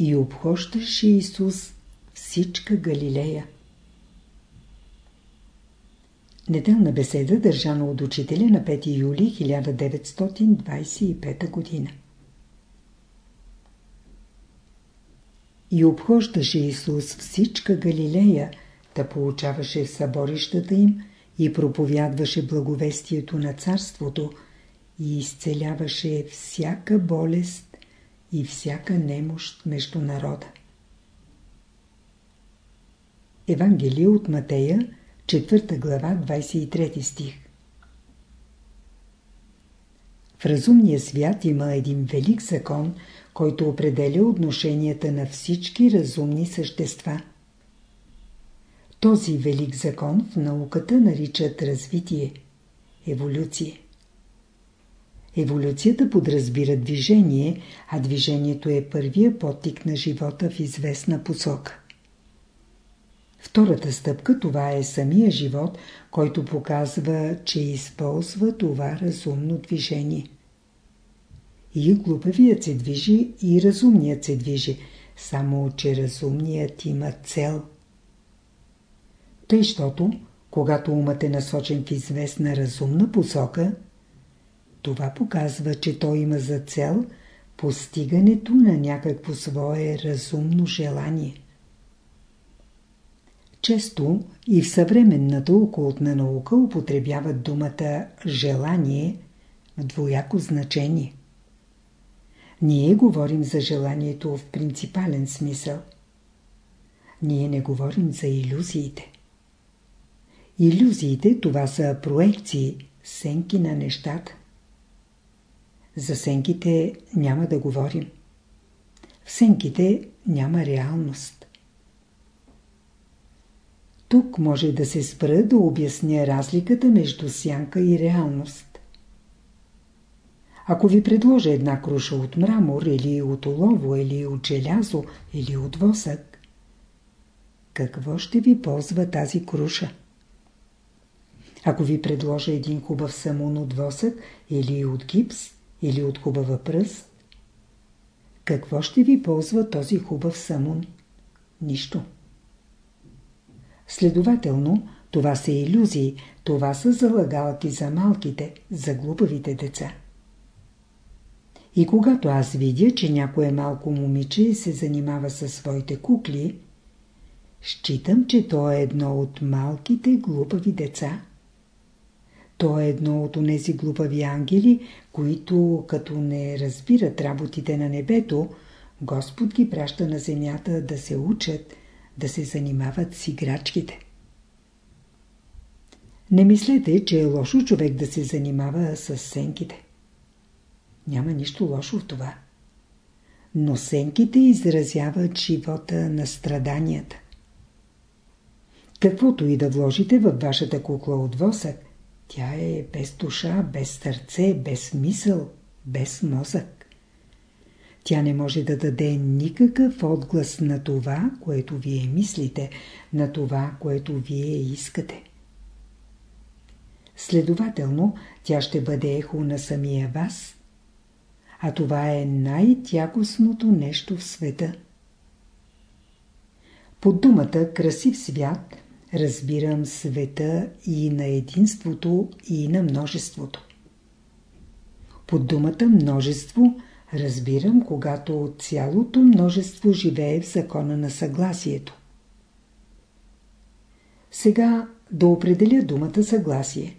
и обхождаше Исус всичка Галилея. Неделна беседа, държана от учителя на 5 юли 1925 година. И обхождаше Исус всичка Галилея, да получаваше в съборищата им и проповядваше благовестието на царството и изцеляваше всяка болест и всяка немощ между народа. Евангелие от Матея, 4 глава, 23 стих В разумния свят има един велик закон, който определя отношенията на всички разумни същества. Този велик закон в науката наричат развитие, еволюция. Еволюцията подразбира движение, а движението е първия потик на живота в известна посока. Втората стъпка това е самия живот, който показва, че използва това разумно движение. И глупавият се движи, и разумният се движи, само че разумният има цел. Тъй, щото, когато умът е насочен в известна разумна посока, това показва, че той има за цел постигането на някакво свое разумно желание. Често и в съвременната окултна наука употребяват думата «желание» в двояко значение. Ние говорим за желанието в принципален смисъл. Ние не говорим за иллюзиите. Иллюзиите това са проекции, сенки на нещата. За сенките няма да говорим. В сенките няма реалност. Тук може да се спра да обясня разликата между сянка и реалност. Ако ви предложа една круша от мрамор или от олово, или от желязо, или от восък, какво ще ви ползва тази круша? Ако ви предложа един хубав самун от восък, или от гипс, или от хубава пръст, какво ще ви ползва този хубав самун? Нищо. Следователно, това са иллюзии, това са залагалки за малките, за глупавите деца. И когато аз видя, че някое малко момиче се занимава със своите кукли, считам, че то е едно от малките глупави деца. То е едно от онези глупави ангели, които, като не разбират работите на небето, Господ ги праща на земята да се учат, да се занимават с играчките. Не мислете, че е лошо човек да се занимава с сенките. Няма нищо лошо в това. Но сенките изразяват живота на страданията. Каквото и да вложите във вашата кукла от восък, тя е без душа, без сърце, без мисъл, без мозък. Тя не може да даде никакъв отглас на това, което вие мислите, на това, което вие искате. Следователно, тя ще бъде ехо на самия вас, а това е най-тягостното нещо в света. Под думата красив свят разбирам света и на единството и на множеството. Под думата множество разбирам, когато цялото множество живее в закона на съгласието. Сега да определя думата съгласие.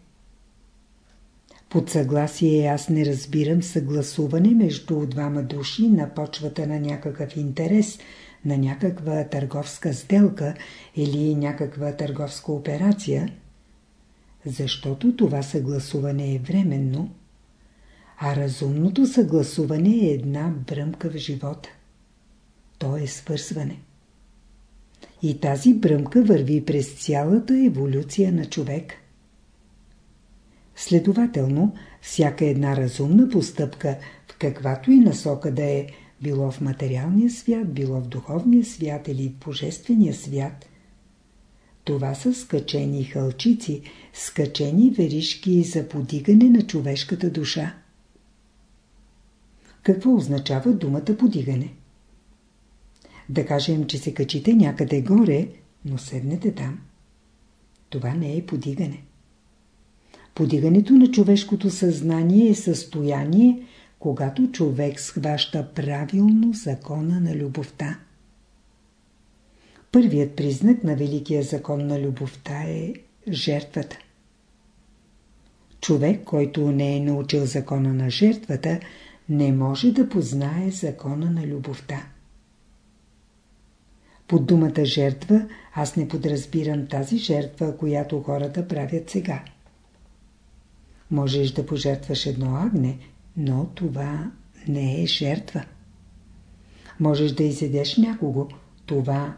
Под съгласие аз не разбирам съгласуване между двама души на почвата на някакъв интерес, на някаква търговска сделка или някаква търговска операция, защото това съгласуване е временно, а разумното съгласуване е една бръмка в живота. То е свързване. И тази бръмка върви през цялата еволюция на човек. Следователно, всяка една разумна постъпка, в каквато и насока да е, било в материалния свят, било в духовния свят или в божествения свят, това са скачени хълчици, скачени веришки за подигане на човешката душа. Какво означава думата подигане? Да кажем, че се качите някъде горе, но седнете там. Това не е подигане. Подигането на човешкото съзнание е състояние, когато човек схваща правилно закона на любовта. Първият признак на великия закон на любовта е жертвата. Човек, който не е научил закона на жертвата, не може да познае закона на любовта. Под думата жертва аз не подразбирам тази жертва, която хората правят сега. Можеш да пожертваш едно агне, но това не е жертва. Можеш да изедеш някого, това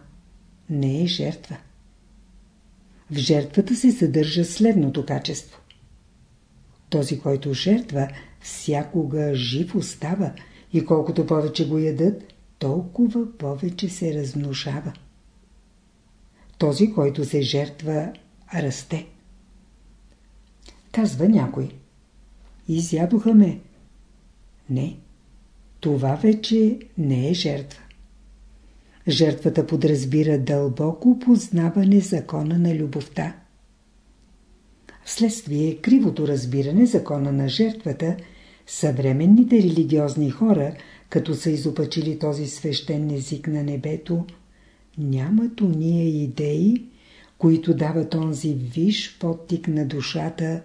не е жертва. В жертвата се съдържа следното качество. Този, който жертва, всякога жив остава и колкото повече го ядат, толкова повече се размножава. Този, който се жертва, расте. Казва някой. Изядоха ме. Не. Това вече не е жертва. Жертвата подразбира дълбоко познаване закона на любовта. Вследствие кривото разбиране закона на жертвата, съвременните религиозни хора, като са изопачили този свещен език на небето, нямат уния идеи, които дават онзи виш подтик на душата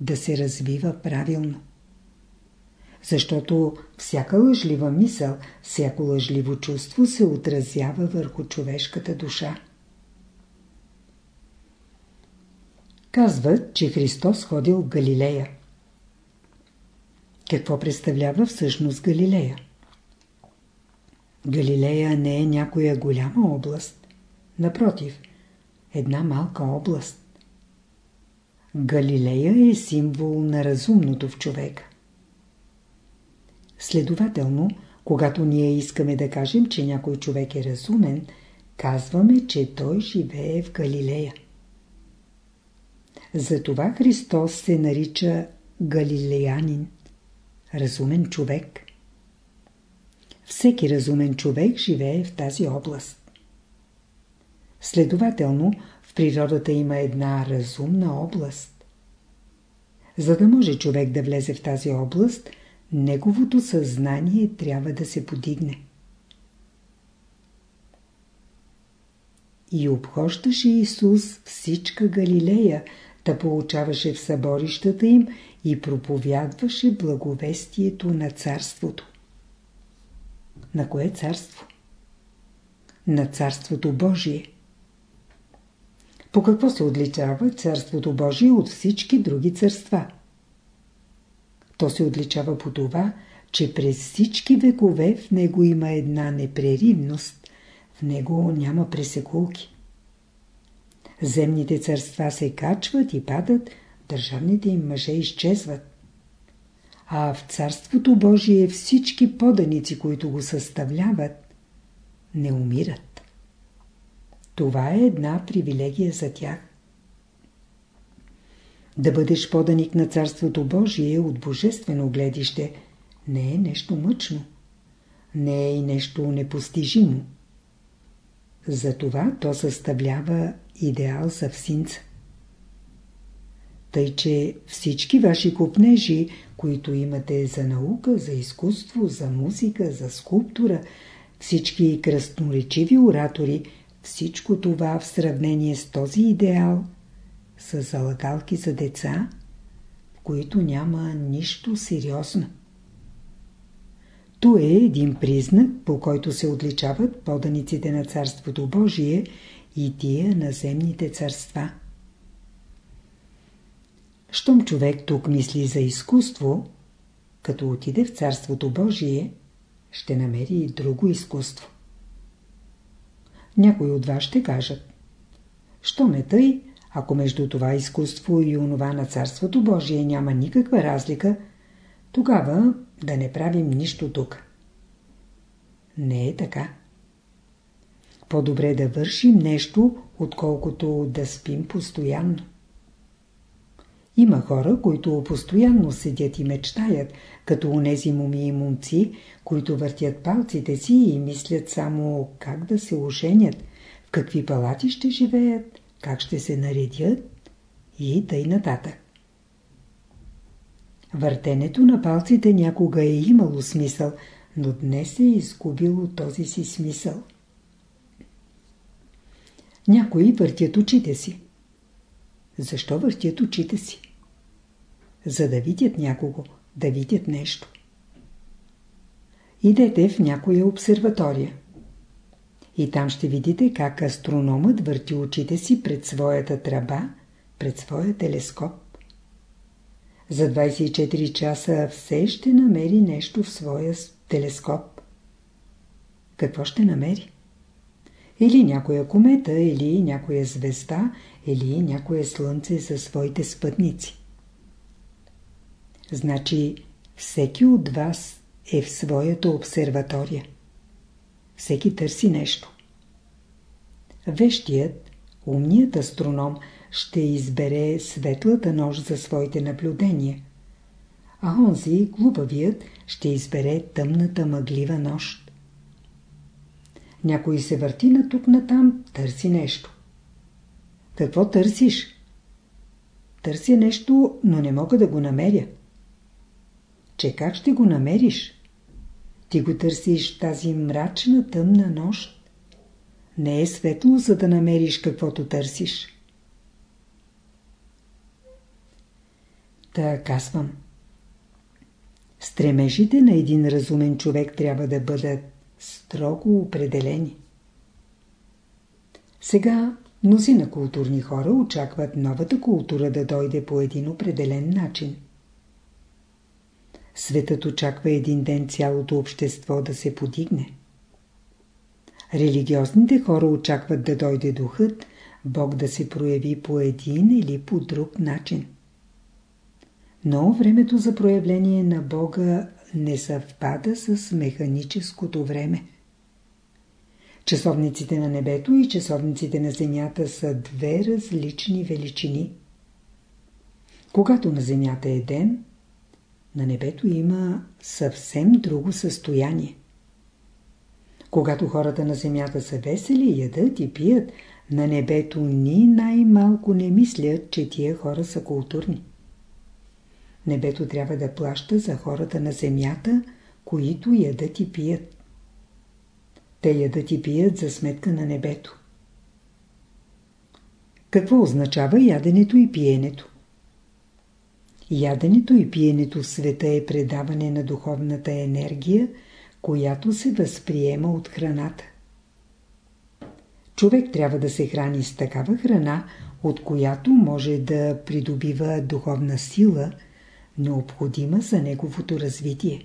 да се развива правилно. Защото всяка лъжлива мисъл, всяко лъжливо чувство се отразява върху човешката душа. Казват, че Христос ходил в Галилея. Какво представлява всъщност Галилея? Галилея не е някоя голяма област. Напротив, една малка област. Галилея е символ на разумното в човека. Следователно, когато ние искаме да кажем, че някой човек е разумен, казваме, че той живее в Галилея. Затова Христос се нарича Галилеянин, разумен човек. Всеки разумен човек живее в тази област. Следователно, в природата има една разумна област. За да може човек да влезе в тази област, неговото съзнание трябва да се подигне. И обхождаше Исус всичка Галилея, да получаваше в съборищата им и проповядваше благовестието на царството. На кое царство? На царството Божие. По какво се отличава царството Божие от всички други царства? То се отличава по това, че през всички векове в него има една непреривност, в него няма пресекулки. Земните царства се качват и падат, държавните им мъже изчезват. А в Царството Божие всички поданици, които го съставляват, не умират. Това е една привилегия за тях. Да бъдеш поданик на Царството Божие от божествено гледище не е нещо мъчно. Не е и нещо непостижимо. Затова то съставлява идеал за всинца. Тъй, че всички ваши купнежи, които имате за наука, за изкуство, за музика, за скулптура, всички красноречиви оратори, всичко това в сравнение с този идеал са залагалки за деца, в които няма нищо сериозно. То е един признак, по който се отличават поданиците на Царството Божие и тия на земните царства. Щом човек тук мисли за изкуство, като отиде в Царството Божие, ще намери и друго изкуство. Някои от вас ще кажат, що ме тъй, ако между това изкуство и онова на Царството Божие няма никаква разлика, тогава да не правим нищо тук. Не е така. По-добре да вършим нещо, отколкото да спим постоянно. Има хора, които постоянно седят и мечтаят, като унези муми и момци, които въртят палците си и мислят само как да се оженят, в какви палати ще живеят, как ще се наредят и тъй нататък. Въртенето на палците някога е имало смисъл, но днес е изгубило този си смисъл. Някои въртят очите си. Защо въртят очите си? За да видят някого, да видят нещо. Идете в някоя обсерватория. И там ще видите как астрономът върти очите си пред своята тръба, пред своя телескоп. За 24 часа все ще намери нещо в своя телескоп. Какво ще намери? Или някоя комета, или някоя звезда, или някое слънце за своите спътници. Значи всеки от вас е в своята обсерватория. Всеки търси нещо. Вещият, умният астроном ще избере светлата нощ за своите наблюдения, а онзи, глупавият, ще избере тъмната мъглива нощ. Някой се върти на тук натам, търси нещо. Какво търсиш? Търся нещо, но не мога да го намеря. Че как ще го намериш? Ти го търсиш тази мрачна, тъмна нощ. Не е светло, за да намериш каквото търсиш. Та казвам. Стремежите на един разумен човек трябва да бъдат строго определени. Сега мнозина културни хора очакват новата култура да дойде по един определен начин. Светът очаква един ден цялото общество да се подигне. Религиозните хора очакват да дойде духът, Бог да се прояви по един или по друг начин. Но времето за проявление на Бога не съвпада с механическото време. Часовниците на небето и часовниците на земята са две различни величини. Когато на земята е ден, на небето има съвсем друго състояние. Когато хората на земята са весели, ядат и пият, на небето ни най-малко не мислят, че тия хора са културни. Небето трябва да плаща за хората на земята, които ядат и пият. Те ядат и пият за сметка на небето. Какво означава яденето и пиенето? Яденето и пиенето в света е предаване на духовната енергия, която се възприема от храната. Човек трябва да се храни с такава храна, от която може да придобива духовна сила, необходима за неговото развитие.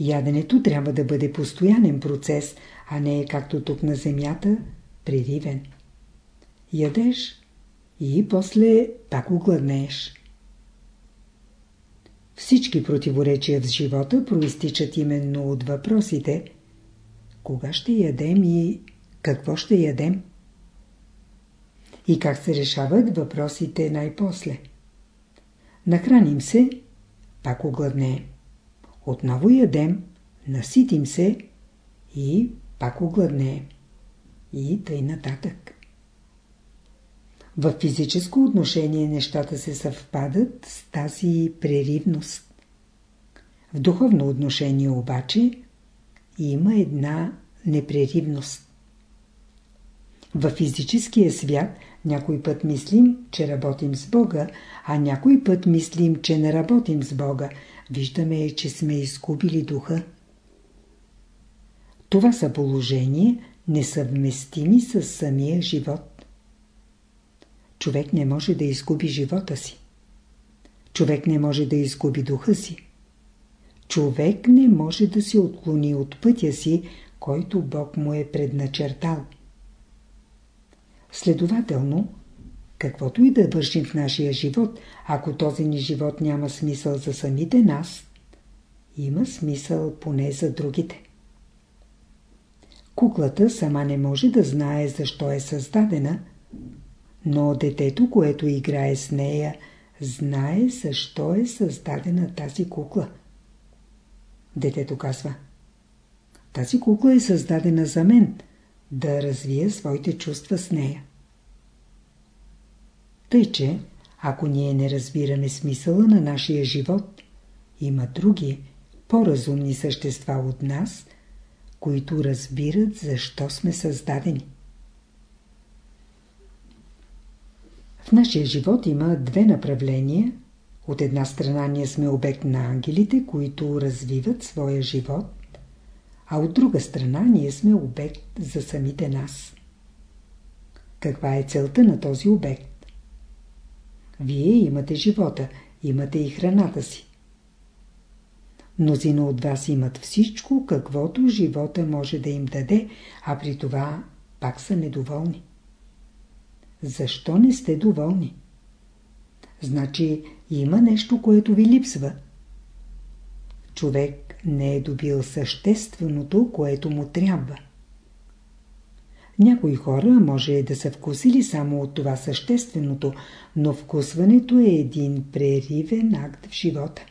Яденето трябва да бъде постоянен процес, а не както тук на земята, преривен. Ядеш и после пак огладнееш. Всички противоречия в живота проистичат именно от въпросите кога ще ядем и какво ще ядем. И как се решават въпросите най-после. Нахраним се, пак огладнеем. Отново ядем, наситим се и пак огладнеем. И тъй нататък. В физическо отношение нещата се съвпадат с тази преривност. В духовно отношение обаче има една непреривност. В физическия свят някой път мислим, че работим с Бога, а някой път мислим, че не работим с Бога. Виждаме, че сме изгубили духа. Това са положения, несъвместими с самия живот. Човек не може да изгуби живота си. Човек не може да изгуби духа си. Човек не може да се отклони от пътя си, който Бог му е предначертал. Следователно, каквото и да вършим в нашия живот, ако този ни живот няма смисъл за самите нас, има смисъл поне за другите. Куклата сама не може да знае защо е създадена, но детето, което играе с нея, знае защо е създадена тази кукла. Детето казва Тази кукла е създадена за мен, да развия своите чувства с нея. Тъй, че ако ние не разбираме смисъла на нашия живот, има други, по-разумни същества от нас, които разбират защо сме създадени. В нашия живот има две направления. От една страна ние сме обект на ангелите, които развиват своя живот, а от друга страна ние сме обект за самите нас. Каква е целта на този обект? Вие имате живота, имате и храната си. Мнозина от вас имат всичко, каквото живота може да им даде, а при това пак са недоволни. Защо не сте доволни? Значи има нещо, което ви липсва. Човек не е добил същественото, което му трябва. Някои хора може да са вкусили само от това същественото, но вкусването е един преривен акт в живота.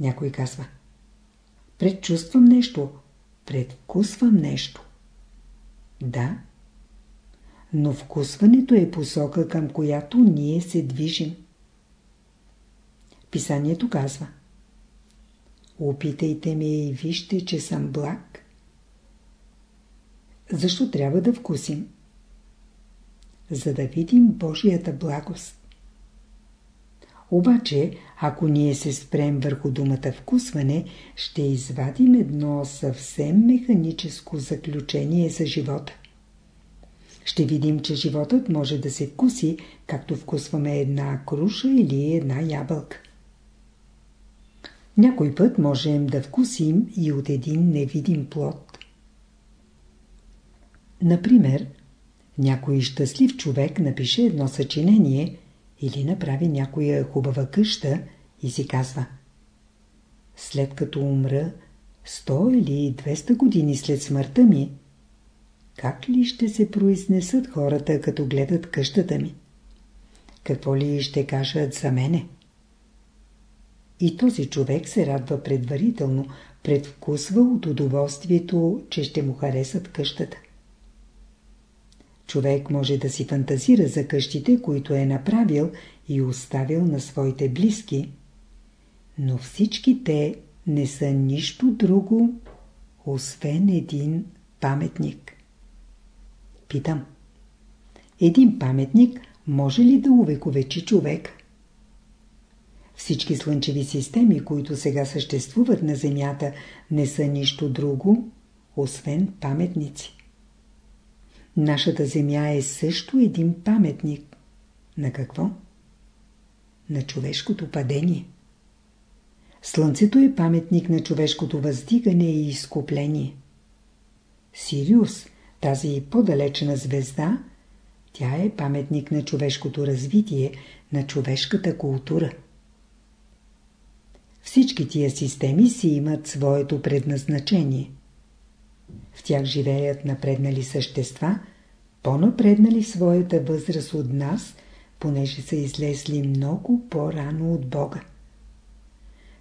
Някой казва Предчувствам нещо, предвкусвам нещо. Да, но вкусването е посока, към която ние се движим. Писанието казва Опитайте ме и вижте, че съм благ. Защо трябва да вкусим? За да видим Божията благост. Обаче, ако ние се спрем върху думата вкусване, ще извадим едно съвсем механическо заключение за живота. Ще видим, че животът може да се вкуси, както вкусваме една круша или една ябълка. Някой път можем да вкусим и от един невидим плод. Например, някой щастлив човек напише едно съчинение или направи някоя хубава къща и си казва След като умра, 100 или 200 години след смъртта ми, как ли ще се произнесат хората, като гледат къщата ми? Какво ли ще кажат за мене? И този човек се радва предварително, предвкусва от удоволствието, че ще му харесат къщата. Човек може да си фантазира за къщите, които е направил и оставил на своите близки, но всички те не са нищо друго, освен един паметник. Питам. Един паметник може ли да увековечи човек? Всички слънчеви системи, които сега съществуват на Земята, не са нищо друго, освен паметници. Нашата Земя е също един паметник. На какво? На човешкото падение. Слънцето е паметник на човешкото въздигане и изкупление. Сириус, тази по-далечна звезда, тя е паметник на човешкото развитие, на човешката култура. Всички тия системи си имат своето предназначение. В тях живеят напреднали същества, по-напреднали своята възраст от нас, понеже са излезли много по-рано от Бога.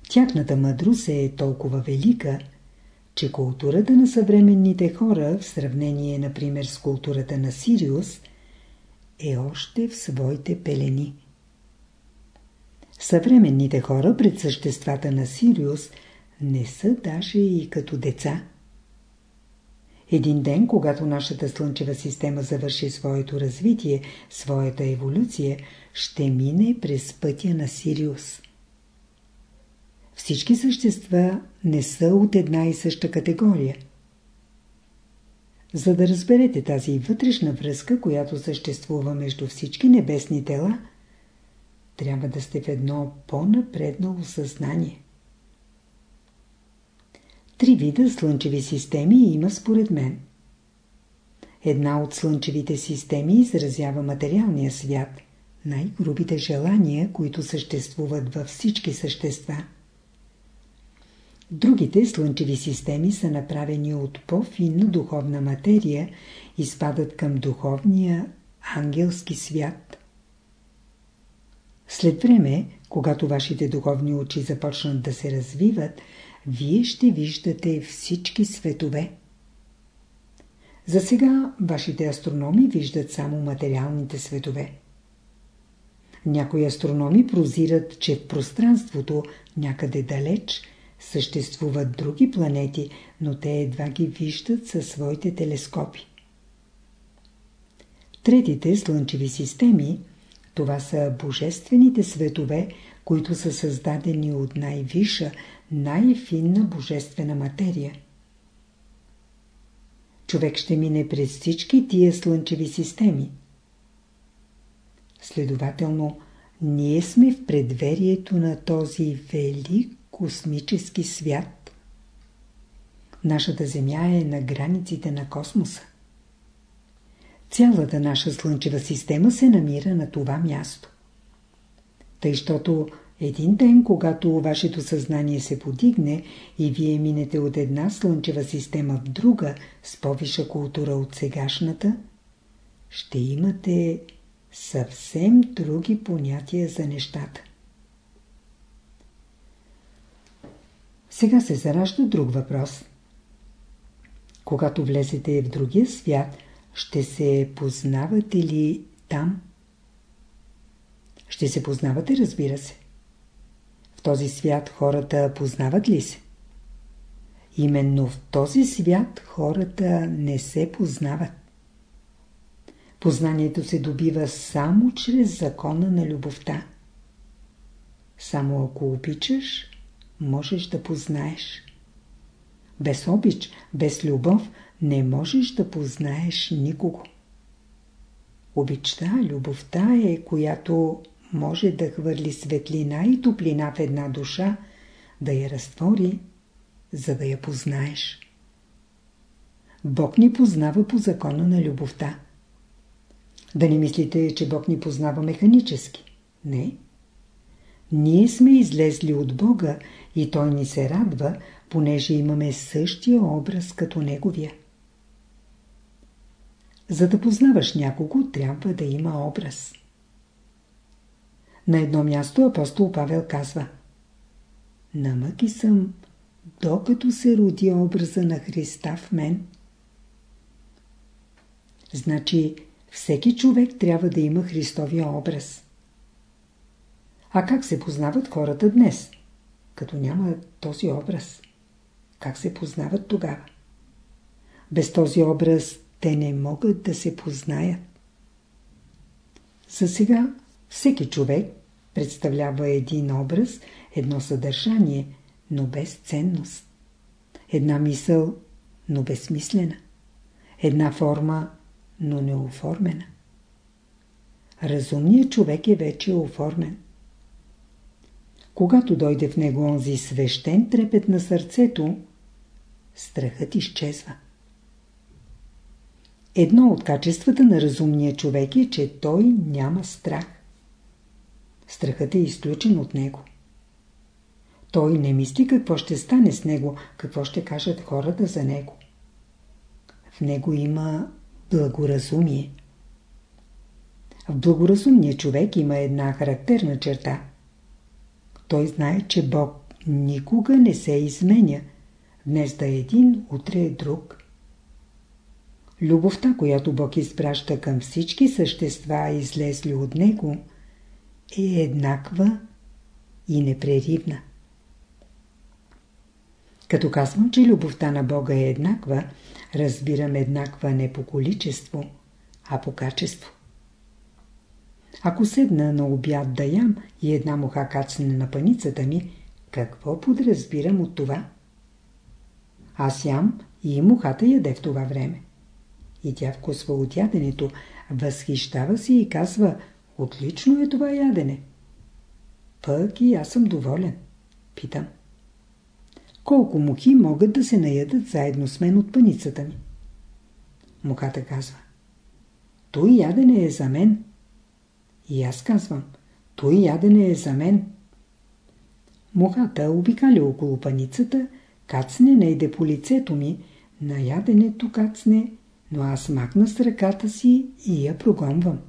Тяхната мъдрост е толкова велика, че културата на съвременните хора, в сравнение, например, с културата на Сириус, е още в своите пелени. Съвременните хора пред съществата на Сириус не са даже и като деца. Един ден, когато нашата Слънчева система завърши своето развитие, своята еволюция, ще мине през пътя на Сириус. Всички същества не са от една и съща категория. За да разберете тази вътрешна връзка, която съществува между всички небесни тела, трябва да сте в едно по-напреднало съзнание. Три вида слънчеви системи има според мен. Една от слънчевите системи изразява материалния свят, най-грубите желания, които съществуват във всички същества. Другите слънчеви системи са направени от по-финна духовна материя и спадат към духовния ангелски свят. След време, когато вашите духовни очи започнат да се развиват, вие ще виждате всички светове. За сега вашите астрономи виждат само материалните светове. Някои астрономи прозират, че в пространството, някъде далеч, съществуват други планети, но те едва ги виждат със своите телескопи. Третите слънчеви системи, това са божествените светове, които са създадени от най-виша, най-финна божествена материя. Човек ще мине през всички тия слънчеви системи. Следователно, ние сме в предверието на този велик космически свят. Нашата Земя е на границите на космоса. Цялата наша Слънчева система се намира на това място. Тъй, щото един ден, когато вашето съзнание се подигне и вие минете от една Слънчева система в друга с повиша култура от сегашната, ще имате съвсем други понятия за нещата. Сега се заражда друг въпрос. Когато влезете в другия свят, ще се познавате ли там? Ще се познавате, разбира се. В този свят хората познават ли се? Именно в този свят хората не се познават. Познанието се добива само чрез закона на любовта. Само ако обичаш, можеш да познаеш. Без обич, без любов не можеш да познаеш никого. Обичта, любовта е, която може да хвърли светлина и топлина в една душа, да я разтвори, за да я познаеш. Бог ни познава по закона на любовта. Да не мислите, че Бог ни познава механически. Не. Ние сме излезли от Бога и Той ни се радва, понеже имаме същия образ като Неговия. За да познаваш някого, трябва да има образ. На едно място апостол Павел казва На мъки съм, докато се роди образа на Христа в мен. Значи, всеки човек трябва да има Христовия образ. А как се познават хората днес, като няма този образ? Как се познават тогава? Без този образ те не могат да се познаят. За сега всеки човек представлява един образ, едно съдържание, но без ценност. Една мисъл, но безсмислена. Една форма, но неоформена. Разумният човек е вече оформен. Когато дойде в него онзи свещен трепет на сърцето, страхът изчезва. Едно от качествата на разумния човек е, че той няма страх. Страхът е изключен от него. Той не мисли какво ще стане с него, какво ще кажат хората за него. В него има благоразумие. В благоразумния човек има една характерна черта. Той знае, че Бог никога не се изменя. Днес да е един, утре е друг. Любовта, която Бог изпраща към всички същества, излезли от Него, е еднаква и непреривна. Като казвам, че любовта на Бога е еднаква, разбирам еднаква не по количество, а по качество. Ако седна на обяд да ям и една муха кацне на паницата ми, какво подразбирам от това? Аз ям и мухата яде в това време. И тя вкусва от яденето, възхищава се и казва Отлично е това ядене. Пък и аз съм доволен. Питам. Колко мухи могат да се наядат заедно с мен от паницата ми? Мухата казва. Той ядене е за мен. И аз казвам. Той ядене е за мен. Мухата обикаля около паницата, кацне найде по лицето ми, на яденето кацне, но аз махна с ръката си и я прогонвам.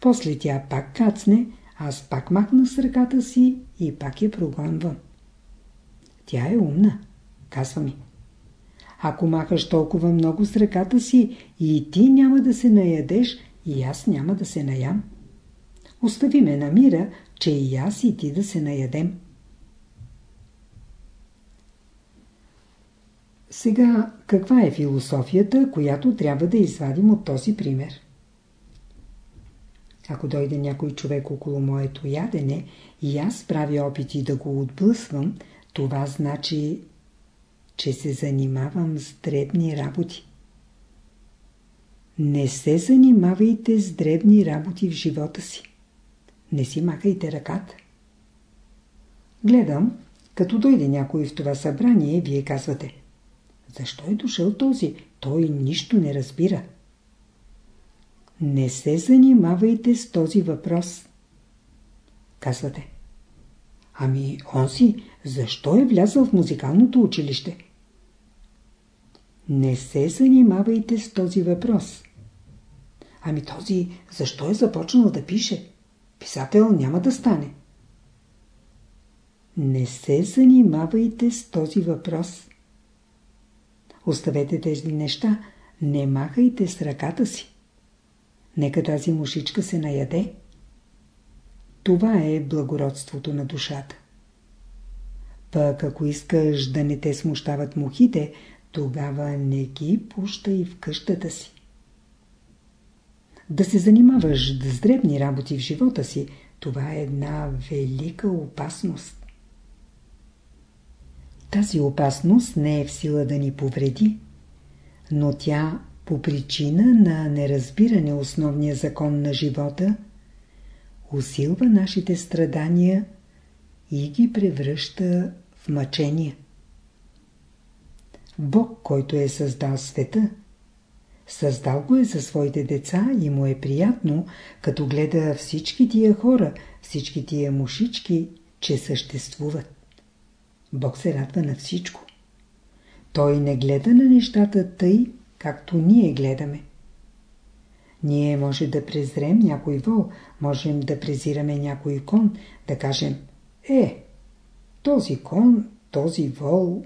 После тя пак кацне, аз пак махна с ръката си и пак я прогонвам. Тя е умна, казва ми. Ако махаш толкова много с ръката си, и ти няма да се наядеш, и аз няма да се наям. Остави ме на мира, че и аз и ти да се наядем. Сега, каква е философията, която трябва да извадим от този пример? Ако дойде някой човек около моето ядене и аз правя опити да го отблъсвам, това значи, че се занимавам с дребни работи. Не се занимавайте с дребни работи в живота си. Не си махайте ръката. Гледам, като дойде някой в това събрание, вие казвате Защо е дошъл този? Той нищо не разбира. Не се занимавайте с този въпрос. Казвате Ами, он си, защо е влязъл в музикалното училище? Не се занимавайте с този въпрос. Ами този, защо е започнал да пише? Писател няма да стане. Не се занимавайте с този въпрос. Оставете тези неща, не махайте с ръката си. Нека тази мушичка се наяде. Това е благородството на душата. Пък ако искаш да не те смущават мухите, тогава не ги пущай в къщата си. Да се занимаваш с дребни работи в живота си, това е една велика опасност. Тази опасност не е в сила да ни повреди, но тя по причина на неразбиране основния закон на живота усилва нашите страдания и ги превръща в мъчения. Бог, който е създал света, създал го е за своите деца и му е приятно, като гледа всички тия хора, всички тия мушички, че съществуват. Бог се радва на всичко. Той не гледа на нещата тъй, както ние гледаме. Ние може да презрем някой вол, можем да презираме някой кон, да кажем Е, този кон, този вол.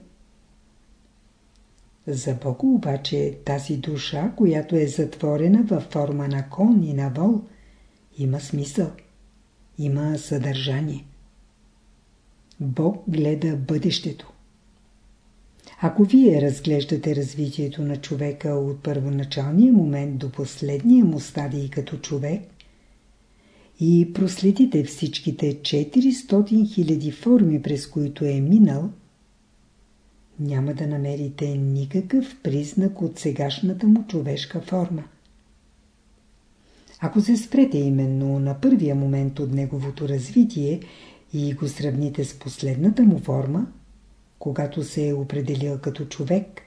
За Бога обаче тази душа, която е затворена във форма на кон и на вол, има смисъл, има съдържание. Бог гледа бъдещето. Ако вие разглеждате развитието на човека от първоначалния момент до последния му стадий като човек и проследите всичките 400 000 форми, през които е минал, няма да намерите никакъв признак от сегашната му човешка форма. Ако се спрете именно на първия момент от неговото развитие и го сравните с последната му форма, когато се е определил като човек,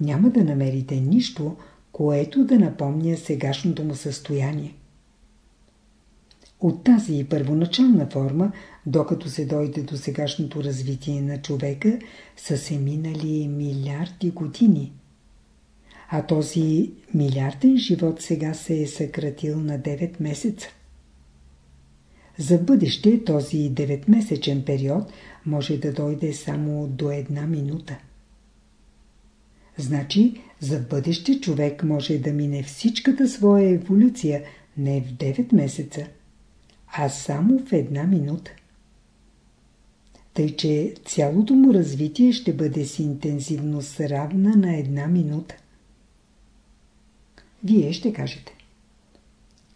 няма да намерите нищо, което да напомня сегашното му състояние. От тази първоначална форма, докато се дойде до сегашното развитие на човека, са се минали милиарди години. А този милиарден живот сега се е съкратил на 9 месеца. За бъдеще този 9-месечен период може да дойде само до една минута. Значи, за бъдеще човек може да мине всичката своя еволюция не в 9 месеца, а само в една минута. Тъй, че цялото му развитие ще бъде с интензивност равна на една минута. Вие ще кажете.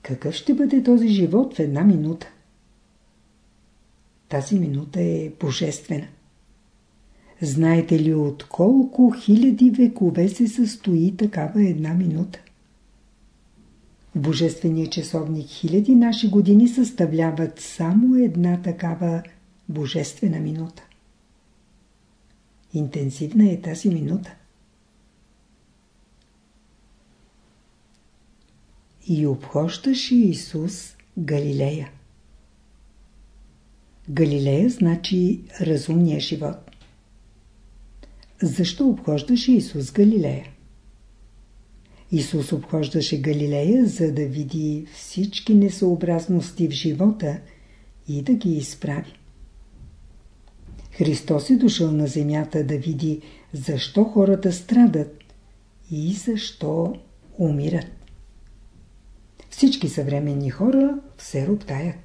Какъв ще бъде този живот в една минута? Тази минута е божествена. Знаете ли от колко хиляди векове се състои такава една минута? Божествения часовник хиляди наши години съставляват само една такава божествена минута. Интенсивна е тази минута. И обхождаше Исус Галилея. Галилея значи разумния живот. Защо обхождаше Исус Галилея? Исус обхождаше Галилея, за да види всички несъобразности в живота и да ги изправи. Христос е дошъл на земята да види защо хората страдат и защо умират. Всички съвременни хора все роптаят.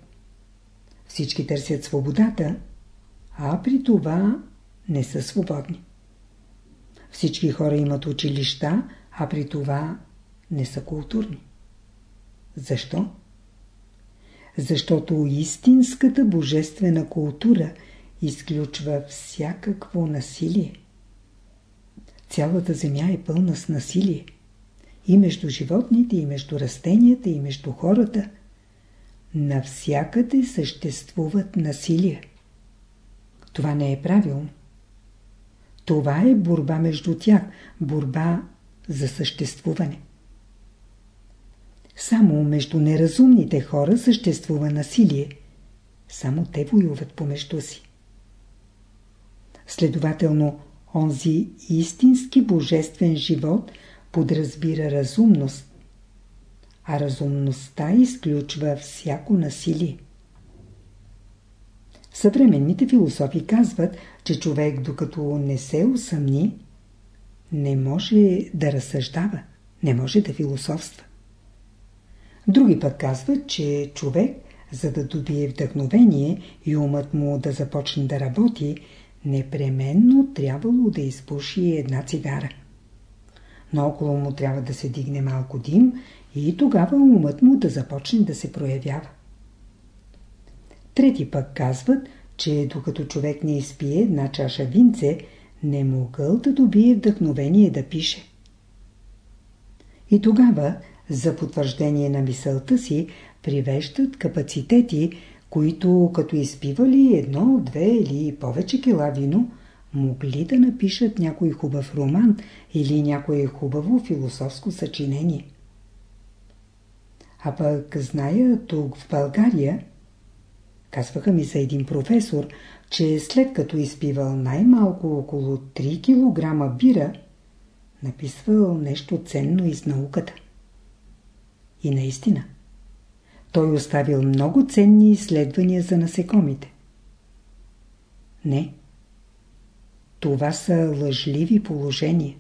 Всички търсят свободата, а при това не са свободни. Всички хора имат училища, а при това не са културни. Защо? Защото истинската божествена култура изключва всякакво насилие. Цялата земя е пълна с насилие. И между животните, и между растенията, и между хората. Навсякъде съществуват насилие. Това не е правилно. Това е борба между тях, борба за съществуване. Само между неразумните хора съществува насилие. Само те воюват помежду си. Следователно, онзи истински божествен живот подразбира разумност, а разумността изключва всяко насилие. Съвременните философи казват, че човек докато не се усъмни, не може да разсъждава, не може да философства. Други пък казват, че човек, за да добие вдъхновение и умът му да започне да работи, непременно трябвало да изпуши една цигара. Наоколо му трябва да се дигне малко дим и тогава умът му да започне да се проявява. Трети пък казват, че докато човек не изпие една чаша винце, не могъл да добие вдъхновение да пише. И тогава, за потвърждение на мисълта си, привеждат капацитети, които като изпивали едно, две или повече кила вино, могли да напишат някой хубав роман или някое хубаво философско съчинение. А пък зная тук в България, казваха ми за един професор, че след като изпивал най-малко около 3 кг бира, написвал нещо ценно из науката. И наистина, той оставил много ценни изследвания за насекомите. Не. Това са лъжливи положения.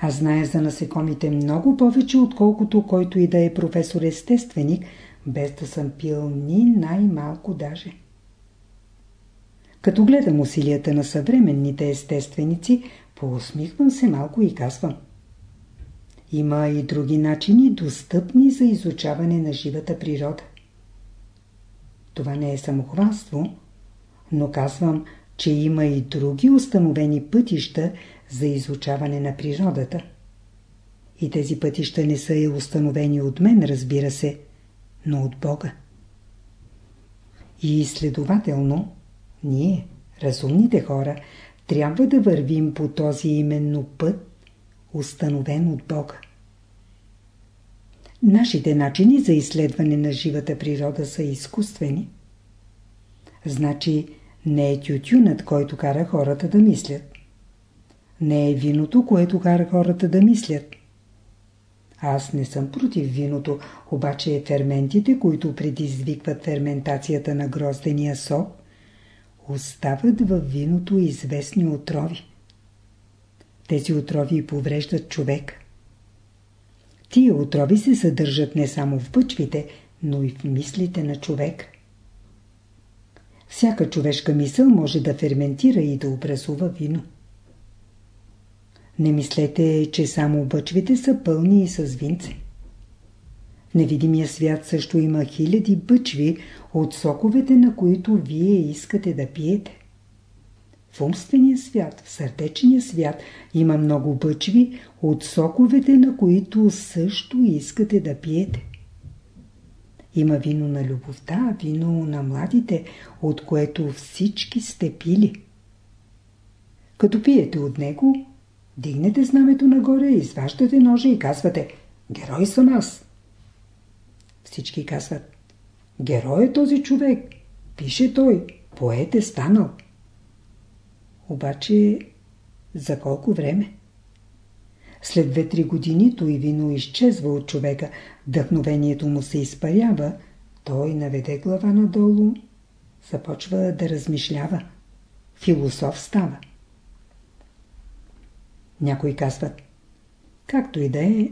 Аз зная за насекомите много повече, отколкото който и да е професор естественик, без да съм пил ни най-малко даже. Като гледам усилията на съвременните естественици, поусмихвам се малко и казвам. Има и други начини, достъпни за изучаване на живата природа. Това не е самохвалство, но казвам, че има и други установени пътища за изучаване на природата. И тези пътища не са и установени от мен, разбира се, но от Бога. И следователно, ние, разумните хора, трябва да вървим по този именно път, установен от Бога. Нашите начини за изследване на живата природа са изкуствени. Значи не е тютюнът, който кара хората да мислят. Не е виното, което кара хората да мислят. Аз не съм против виното, обаче ферментите, които предизвикват ферментацията на гроздения сок, остават във виното известни отрови. Тези отрови повреждат човек. Тия отрови се съдържат не само в бъчвите, но и в мислите на човек. Всяка човешка мисъл може да ферментира и да образува вино. Не мислете, че само бъчвите са пълни и с винце. Невидимия свят също има хиляди бъчви от соковете, на които вие искате да пиете. В умствения свят, в сърдечния свят има много бъчви от соковете, на които също искате да пиете. Има вино на любовта, вино на младите, от което всички сте пили. Като пиете от него, дигнете знамето нагоре, изваждате ножа и казвате «Герой съм аз». Всички казват «Герой е този човек, пише той, поет е станал». Обаче за колко време? След две-три години то и вино изчезва от човека, вдъхновението му се изпарява, той наведе глава надолу, започва да размишлява. Философ става. Някои казват, както и да е,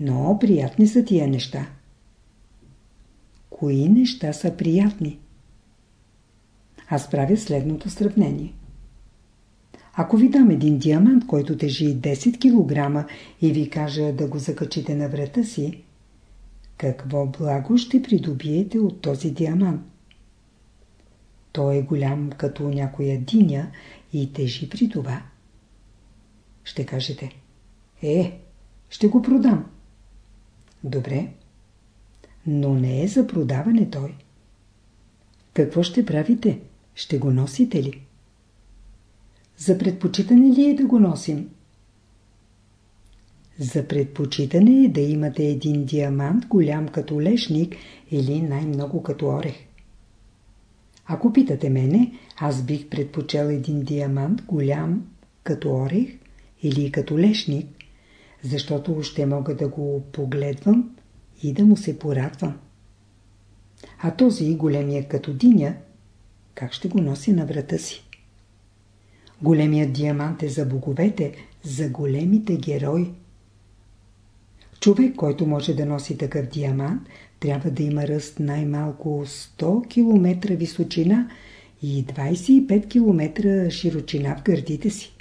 но приятни са тия неща. Кои неща са приятни? Аз правя следното сравнение. Ако ви дам един диамант, който тежи 10 кг и ви кажа да го закачите на врата си, какво благо ще придобиете от този диамант? Той е голям като някоя диня и тежи при това. Ще кажете, е, ще го продам. Добре, но не е за продаване той. Какво ще правите? Ще го носите ли? За предпочитане ли е да го носим? За предпочитане е да имате един диамант голям като лешник или най-много като орех. Ако питате мене, аз бих предпочел един диамант голям като орех или като лешник, защото ще мога да го погледвам и да му се порадвам. А този големия като диня, как ще го носи на врата си? Големият диамант е за боговете, за големите герои. Човек, който може да носи такъв диамант, трябва да има ръст най-малко 100 км височина и 25 км широчина в гърдите си.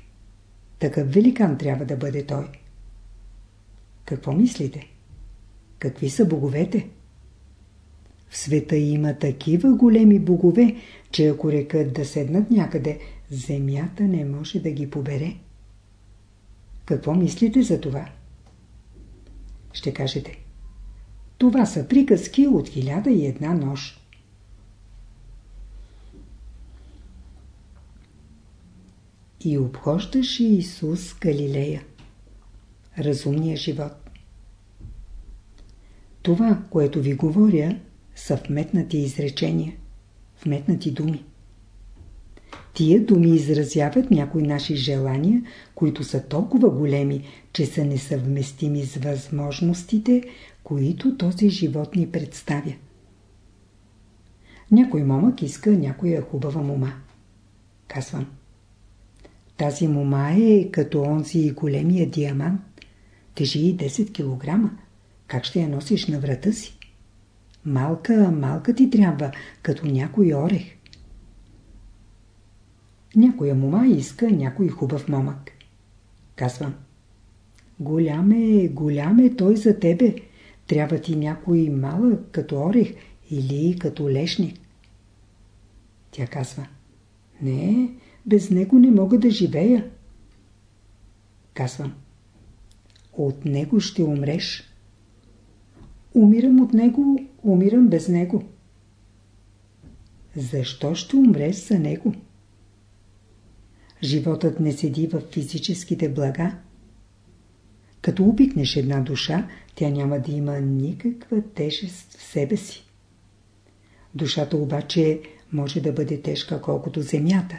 Такъв великан трябва да бъде той. Какво мислите? Какви са боговете? В света има такива големи богове, че ако рекат да седнат някъде, земята не може да ги побере. Какво мислите за това? Ще кажете. Това са приказки от хиляда и една нощ. И обхождаше Исус Галилея. Разумния живот. Това, което ви говоря, са вметнати изречения, вметнати думи. Тия думи изразяват някои наши желания, които са толкова големи, че са несъвместими с възможностите, които този живот ни представя. Някой момък иска някоя хубава мома. Казвам. Тази мома е като онзи големия диамант. Тежи 10 кг. Как ще я носиш на врата си? Малка, малка ти трябва, като някой орех. Някоя мома иска някой хубав момък. Казвам. Голям е, голям е той за тебе. Трябва ти някой малък, като орех или като лешник. Тя казва. Не, без него не мога да живея. Казвам. От него ще умреш. Умирам от него, умирам без него. Защо ще умреш за него? Животът не седи в физическите блага. Като обикнеш една душа, тя няма да има никаква тежест в себе си. Душата обаче може да бъде тежка колкото земята.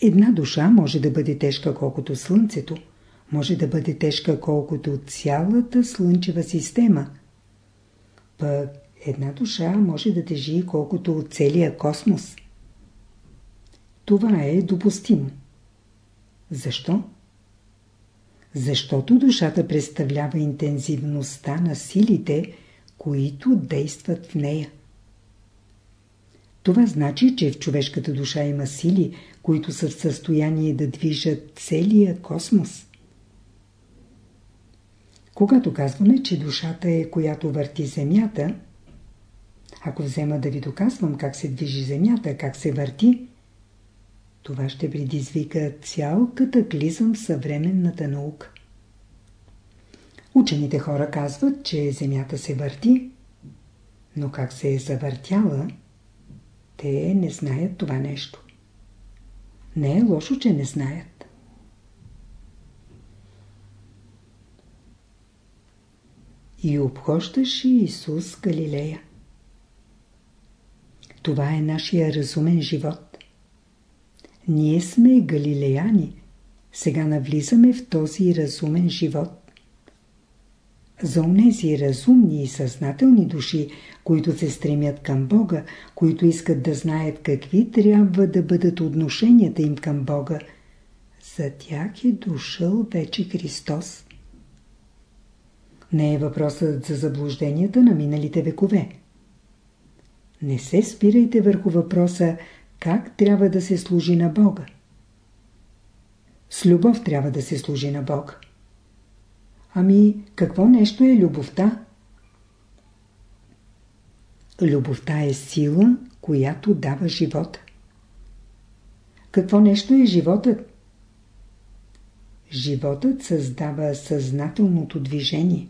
Една душа може да бъде тежка колкото слънцето, може да бъде тежка колкото цялата слънчева система. Пък една душа може да тежи колкото целия космос. Това е допустимо. Защо? Защото душата представлява интензивността на силите, които действат в нея. Това значи, че в човешката душа има сили, които са в състояние да движат целия космос. Когато казваме, че душата е която върти Земята, ако взема да ви доказвам как се движи Земята, как се върти, това ще предизвика цял катаклизъм в съвременната наука. Учените хора казват, че Земята се върти, но как се е завъртяла, те не знаят това нещо. Не е лошо, че не знаят. И обхождаше Исус Галилея. Това е нашия разумен живот. Ние сме галилеяни, Сега навлизаме в този разумен живот. За унези разумни и съзнателни души, които се стремят към Бога, които искат да знаят какви трябва да бъдат отношенията им към Бога, за тях е дошъл вече Христос. Не е въпросът за заблужденията на миналите векове. Не се спирайте върху въпроса как трябва да се служи на Бога. С любов трябва да се служи на Бог. Ами, какво нещо е любовта? Любовта е сила, която дава живота. Какво нещо е животът? Животът създава съзнателното движение.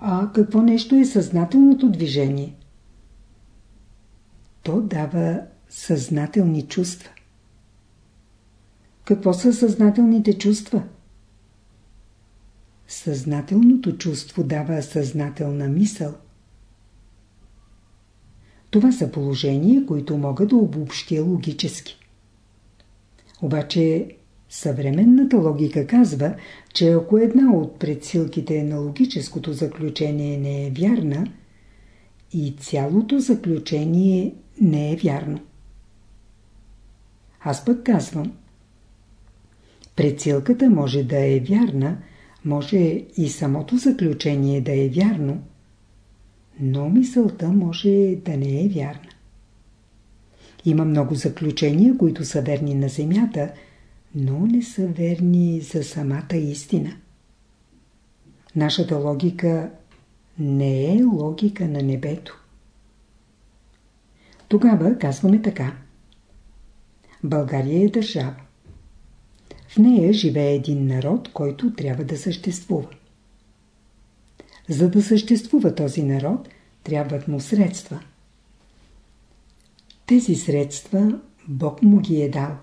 А какво нещо е съзнателното движение? То дава съзнателни чувства. Какво са съзнателните чувства? Съзнателното чувство дава съзнателна мисъл. Това са положения, които могат да обобщя логически. Обаче съвременната логика казва, че ако една от предсилките на логическото заключение не е вярна, и цялото заключение не е вярно. Аз пък казвам, Предсилката може да е вярна, може и самото заключение да е вярно, но мисълта може да не е вярна. Има много заключения, които са верни на Земята, но не са верни за самата истина. Нашата логика не е логика на небето. Тогава казваме така. България е държава. В нея живее един народ, който трябва да съществува. За да съществува този народ, трябват му средства. Тези средства Бог му ги е дал.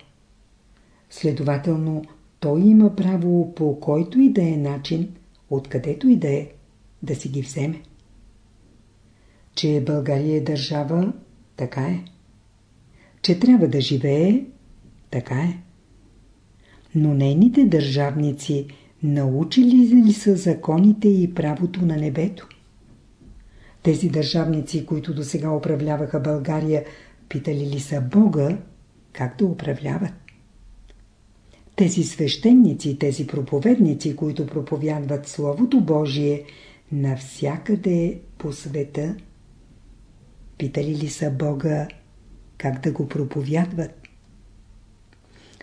Следователно, той има право по който и да е начин, откъдето и да е, да си ги вземе. Че България е държава, така е. Че трябва да живее, така е но нейните държавници научили ли са законите и правото на небето? Тези държавници, които до сега управляваха България, питали ли са Бога как да управляват? Тези свещеници, тези проповедници, които проповядват Словото Божие навсякъде по света, питали ли са Бога как да го проповядват?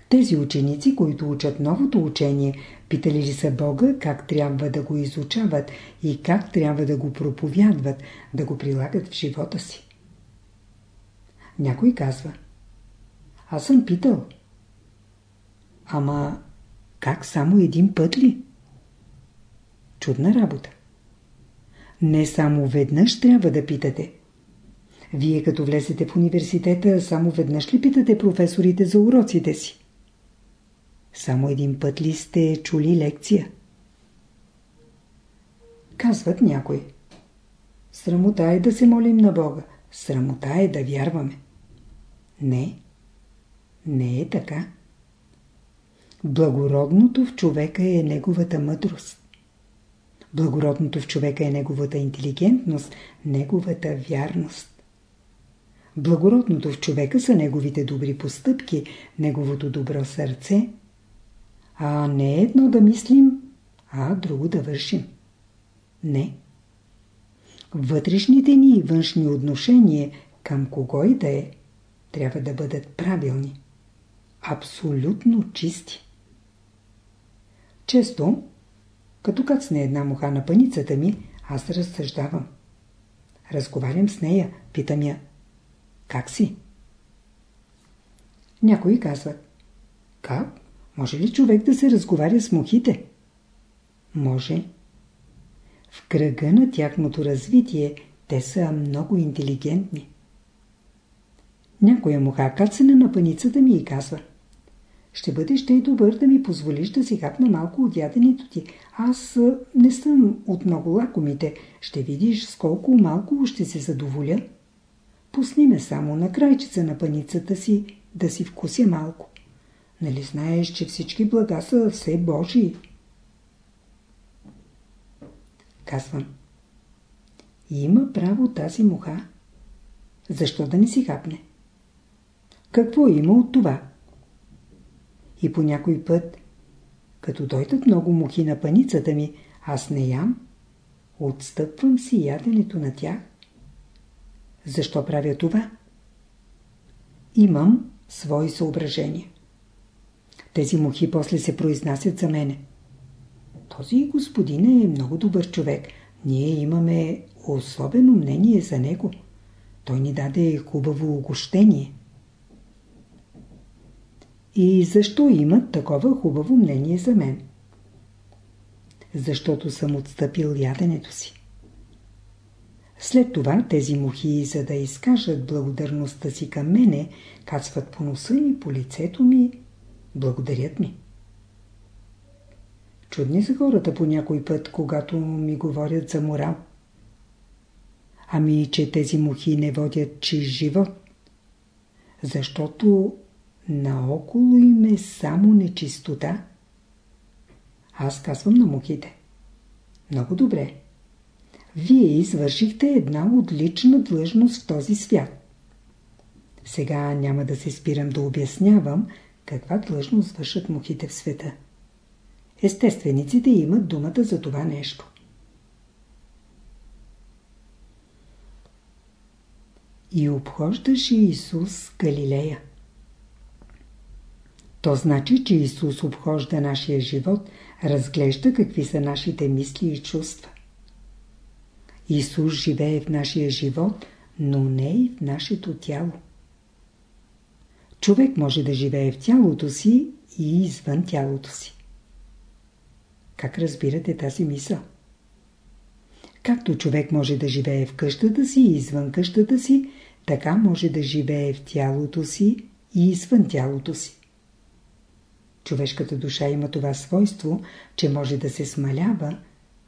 Тези ученици, които учат новото учение, питали ли са Бога как трябва да го изучават и как трябва да го проповядват, да го прилагат в живота си. Някой казва Аз съм питал. Ама как само един път ли? Чудна работа. Не само веднъж трябва да питате. Вие като влезете в университета, само веднъж ли питате професорите за уроците си? Само един път ли сте чули лекция? Казват някой. Срамота е да се молим на Бога. Срамота е да вярваме. Не. Не е така. Благородното в човека е неговата мъдрост. Благородното в човека е неговата интелигентност, неговата вярност. Благородното в човека са неговите добри постъпки, неговото добро сърце – а не едно да мислим, а друго да вършим. Не. Вътрешните ни и външни отношения към кого и да е, трябва да бъдат правилни. Абсолютно чисти. Често, като кацне една муха на паницата ми, аз разсъждавам. Разговарям с нея, питам я. Как си? Някои казват. Как? Може ли човек да се разговаря с мухите? Може. В кръга на тяхното развитие те са много интелигентни. Някоя муха кацане на паницата ми и казва Ще бъдеш тъй добър да ми позволиш да си хапна малко от яденето ти. Аз не съм от много лакомите. Ще видиш с колко малко ще се задоволя. Пусни ме само на крайчица на паницата си да си вкуся малко. Нали знаеш, че всички блага са все Божии? Казвам. Има право тази муха. Защо да не си хапне? Какво има от това? И по някой път, като дойдат много мухи на паницата ми, аз не ям, отстъпвам си яденето на тях. Защо правя това? Имам свои съображения. Тези мухи после се произнасят за мене. Този господин е много добър човек. Ние имаме особено мнение за него. Той ни даде хубаво огощение. И защо имат такова хубаво мнение за мен? Защото съм отстъпил яденето си. След това тези мухи, за да изкажат благодарността си към мене, кацват по носа ми, по лицето ми, благодарят ми. Чудни са хората по някой път, когато ми говорят за морал. Ами, че тези мухи не водят чист живот. Защото наоколо им е само нечистота. Аз казвам на мухите. Много добре. Вие извършихте една отлична длъжност в този свят. Сега няма да се спирам да обяснявам каква длъжност вършат мухите в света. Естествениците имат думата за това нещо. И обхождаше Исус Галилея. То значи, че Исус обхожда нашия живот, разглежда какви са нашите мисли и чувства. Исус живее в нашия живот, но не и в нашето тяло. Човек може да живее в тялото си и извън тялото си. Как разбирате тази мисъл? Както човек може да живее в къщата си и извън къщата си, така може да живее в тялото си и извън тялото си. Човешката душа има това свойство, че може да се смалява,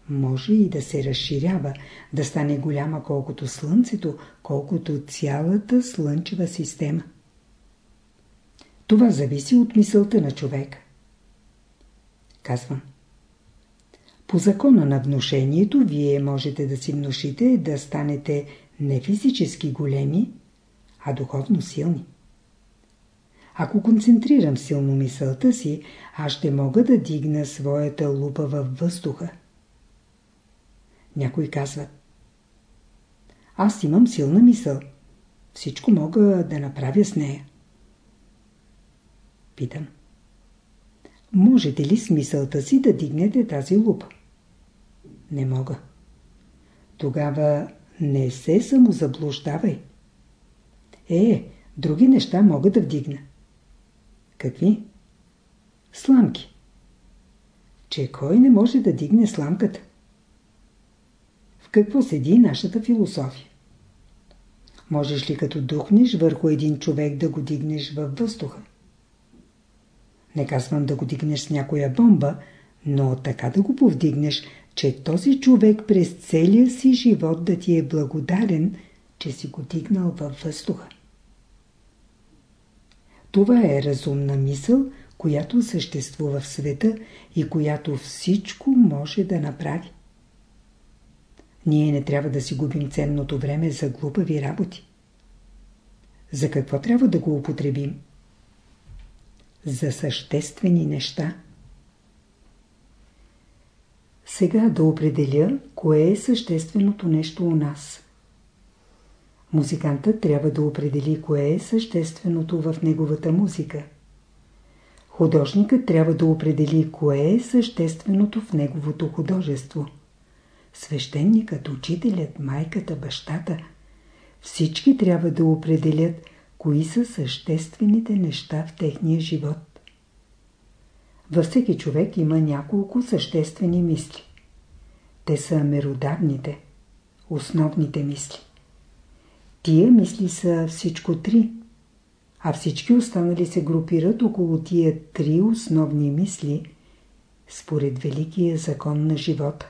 може и да се разширява, да стане голяма колкото Слънцето, колкото цялата Слънчева система. Това зависи от мисълта на човека. Казвам. По закона на внушението, вие можете да си внушите да станете не физически големи, а духовно силни. Ако концентрирам силно мисълта си, аз ще мога да дигна своята лупа във въздуха. Някой казва Аз имам силна мисъл. Всичко мога да направя с нея. Питам. Можете ли с мисълта си да дигнете тази лупа? Не мога. Тогава не се самозаблуждавай. Е, други неща мога да вдигна. Какви? Сламки. Че кой не може да дигне сламката? В какво седи нашата философия? Можеш ли като духнеш върху един човек да го дигнеш във въздуха? Не казвам да го дигнеш с някоя бомба, но така да го повдигнеш, че този човек през целия си живот да ти е благодарен, че си го дигнал във въздуха. Това е разумна мисъл, която съществува в света и която всичко може да направи. Ние не трябва да си губим ценното време за глупави работи. За какво трябва да го употребим? За съществени неща. Сега да определя, кое е същественото нещо у нас. Музикантът трябва да определи кое е същественото в неговата музика. Художникът трябва да определи кое е същественото в неговото художество. Свещеникът, учителят, майката, бащата – всички трябва да определят кои са съществените неща в техния живот. Във всеки човек има няколко съществени мисли. Те са меродавните, основните мисли. Тия мисли са всичко три, а всички останали се групират около тия три основни мисли, според великия закон на живота.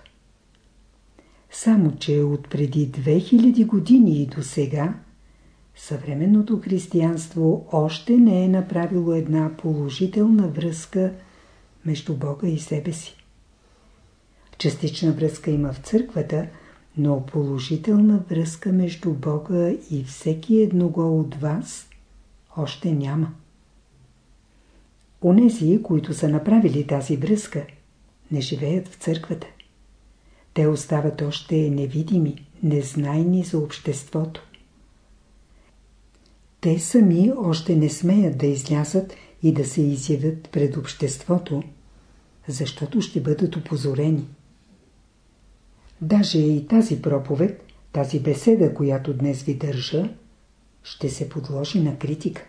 Само, че от преди 2000 години и до сега, съвременното християнство още не е направило една положителна връзка между Бога и себе си. Частична връзка има в църквата, но положителна връзка между Бога и всеки едного от вас още няма. Онези, които са направили тази връзка, не живеят в църквата. Те остават още невидими, незнайни за обществото. Те сами още не смеят да излязат и да се изявят пред обществото, защото ще бъдат опозорени. Даже и тази проповед, тази беседа, която днес ви държа, ще се подложи на критика.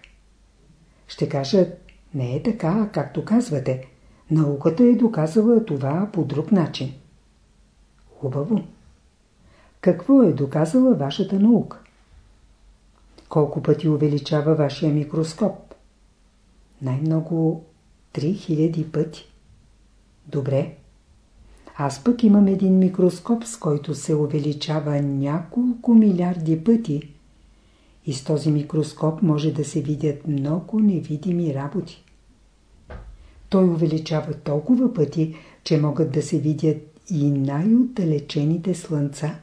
Ще кажат, не е така, както казвате. Науката е доказала това по друг начин. Хубаво. Какво е доказала вашата наука? Колко пъти увеличава вашия микроскоп? Най-много 3000 пъти. Добре. Аз пък имам един микроскоп, с който се увеличава няколко милиарди пъти. И с този микроскоп може да се видят много невидими работи. Той увеличава толкова пъти, че могат да се видят и най-отдалечените слънца.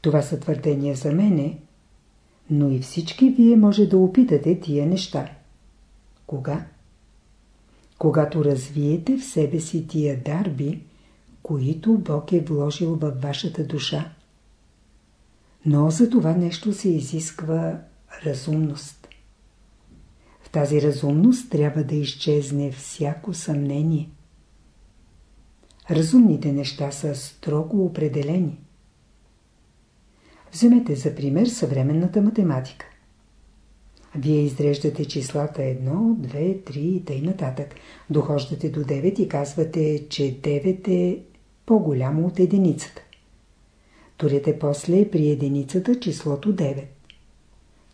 Това са твърдения за мене, но и всички вие може да опитате тия неща. Кога? Когато развиете в себе си тия дарби, които Бог е вложил във вашата душа. Но за това нещо се изисква разумност. В тази разумност трябва да изчезне всяко съмнение. Разумните неща са строго определени. Вземете за пример съвременната математика. Вие изреждате числата 1, 2, 3 и т.н. нататък. Дохождате до 9 и казвате, че 9 е по-голямо от единицата. Турете после при единицата числото 9.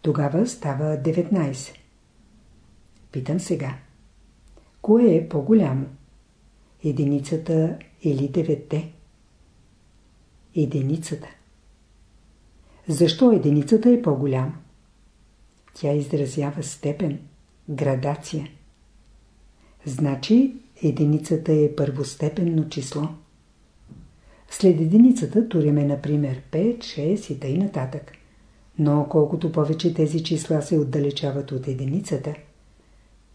Тогава става 19. Питам сега. Кое е по-голямо? Единицата или 9? Единицата. Защо единицата е по-голяма? Тя изразява степен, градация. Значи единицата е първостепенно число. След единицата туриме, например, 5, 6 и т.н. нататък. Но колкото повече тези числа се отдалечават от единицата,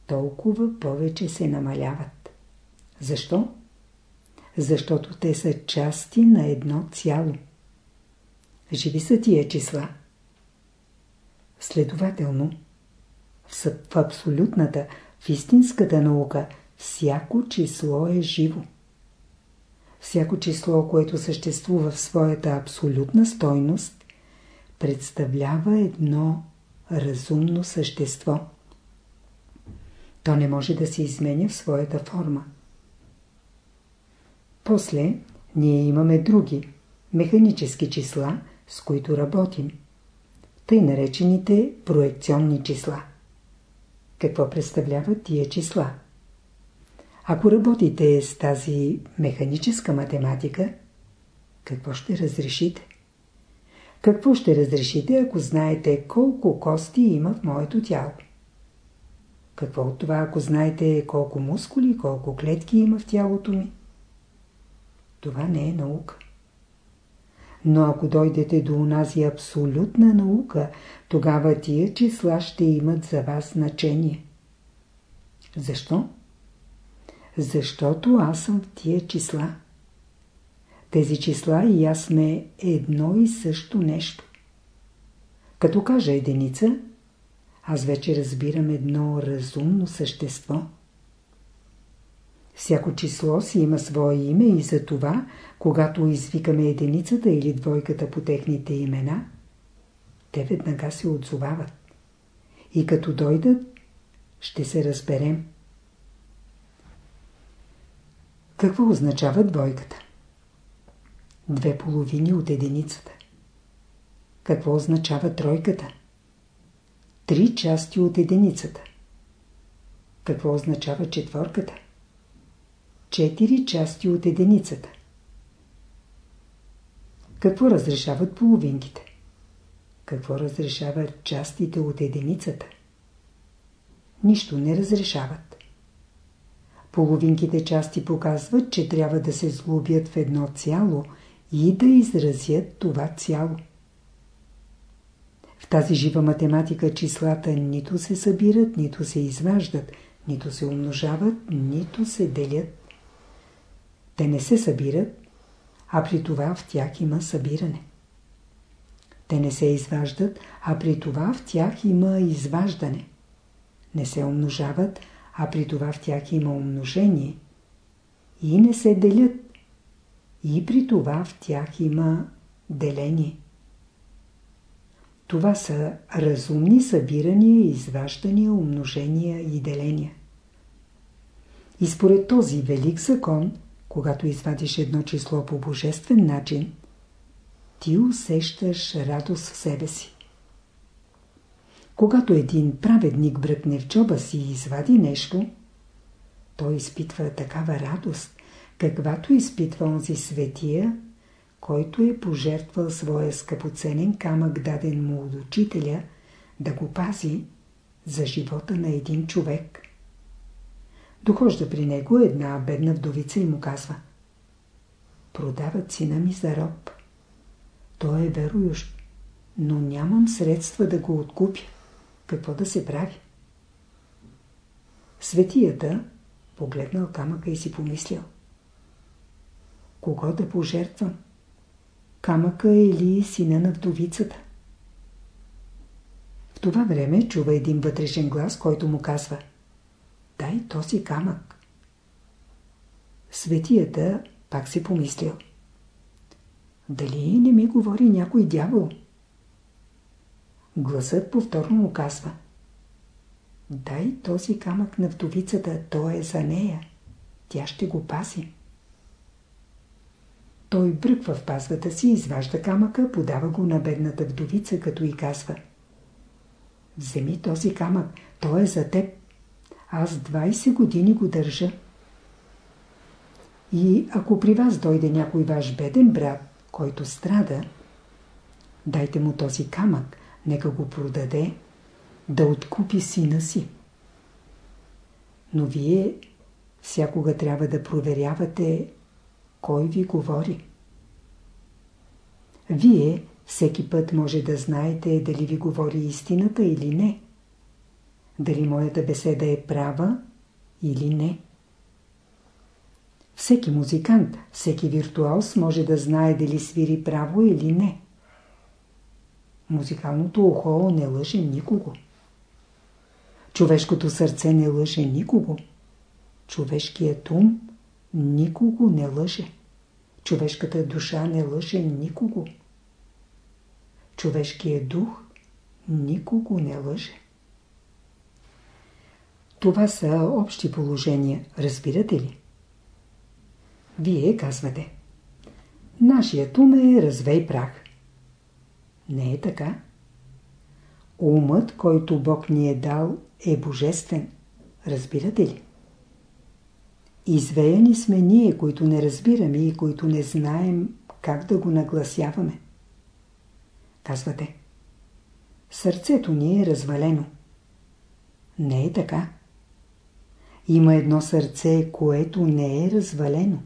толкова повече се намаляват. Защо? Защото те са части на едно цяло. Живи са тия числа. Следователно, в абсолютната, в истинската наука, всяко число е живо. Всяко число, което съществува в своята абсолютна стойност, представлява едно разумно същество. То не може да се изменя в своята форма. После ние имаме други, механически числа, с които работим тъй наречените проекционни числа. Какво представляват тия числа? Ако работите с тази механическа математика, какво ще разрешите? Какво ще разрешите, ако знаете колко кости има в моето тяло? Какво от това, ако знаете колко мускули, колко клетки има в тялото ми? Това не е наука. Но ако дойдете до онази абсолютна наука, тогава тия числа ще имат за вас значение. Защо? Защото аз съм в тия числа. Тези числа и аз сме едно и също нещо. Като кажа единица, аз вече разбирам едно разумно същество – Всяко число си има свое име и за това, когато извикаме единицата или двойката по техните имена, те веднага се отзовават. И като дойдат, ще се разберем. Какво означава двойката? Две половини от единицата. Какво означава тройката? Три части от единицата. Какво означава четворката? Четири части от единицата. Какво разрешават половинките? какво разрешават частите от единицата? Нищо не разрешават. Половинките части показват, че трябва да се сглобят в едно цяло и да изразят това цяло. В тази жива математика числата нито се събират, нито се изваждат, нито се умножават, нито се делят. Те не се събират, а при това в тях има събиране. Те не се изваждат, а при това в тях има изваждане. Не се умножават, а при това в тях има умножение. И не се делят, и при това в тях има деление. Това са разумни събирания, изваждания, умножения и деления. И според този велик закон, когато извадиш едно число по божествен начин, ти усещаш радост в себе си. Когато един праведник бръкне в джоба си и извади нещо, той изпитва такава радост, каквато изпитва онзи светия, който е пожертвал своя скъпоценен камък, даден му от учителя, да го пази за живота на един човек. Дохожда при него една бедна вдовица и му казва Продават сина ми за роб. Той е верующ, но нямам средства да го откупя. Какво да се прави? Светията погледнал камъка и си помислил. Кого да пожертвам? Камъка или сина на вдовицата? В това време чува един вътрешен глас, който му казва Дай този камък. Светията пак си помислил. Дали не ми говори някой дявол? Гласът повторно му казва Дай този камък на вдовицата, той е за нея. Тя ще го пази. Той бръква в пазвата си, изважда камъка, подава го на бедната вдовица, като и казва Вземи този камък, той е за теб. Аз 20 години го държа. И ако при вас дойде някой ваш беден брат, който страда, дайте му този камък, нека го продаде, да откупи сина си. Но вие всякога трябва да проверявате кой ви говори. Вие всеки път може да знаете дали ви говори истината или не. Дали моята беседа е права или не. Всеки музикант, всеки виртуоз може да знае дали свири право или не. Музикалното ухо не лъже никого. Човешкото сърце не лъже никого. Човешкият ум никого не лъже. Човешката душа не лъже никого. Човешкият дух никого не лъже. Това са общи положения, разбирате ли? Вие казвате. Нашият ум е развей прах. Не е така. Умът, който Бог ни е дал, е божествен. Разбирате ли? Извеяни сме ние, които не разбираме и които не знаем как да го нагласяваме. Казвате. Сърцето ни е развалено. Не е така. Има едно сърце, което не е развалено.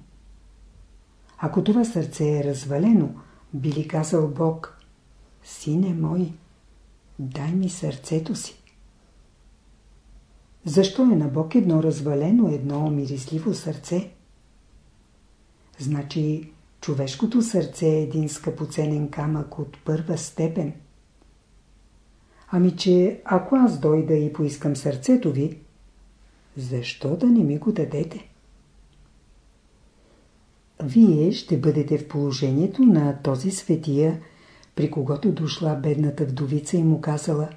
Ако това сърце е развалено, би ли казал Бог, Сине мой, дай ми сърцето си. Защо е на Бог едно развалено, едно мирисливо сърце? Значи, човешкото сърце е един скъпоценен камък от първа степен. Ами, че ако аз дойда и поискам сърцето ви, защо да не ми го дадете? Вие ще бъдете в положението на този светия, при когото дошла бедната вдовица и му казала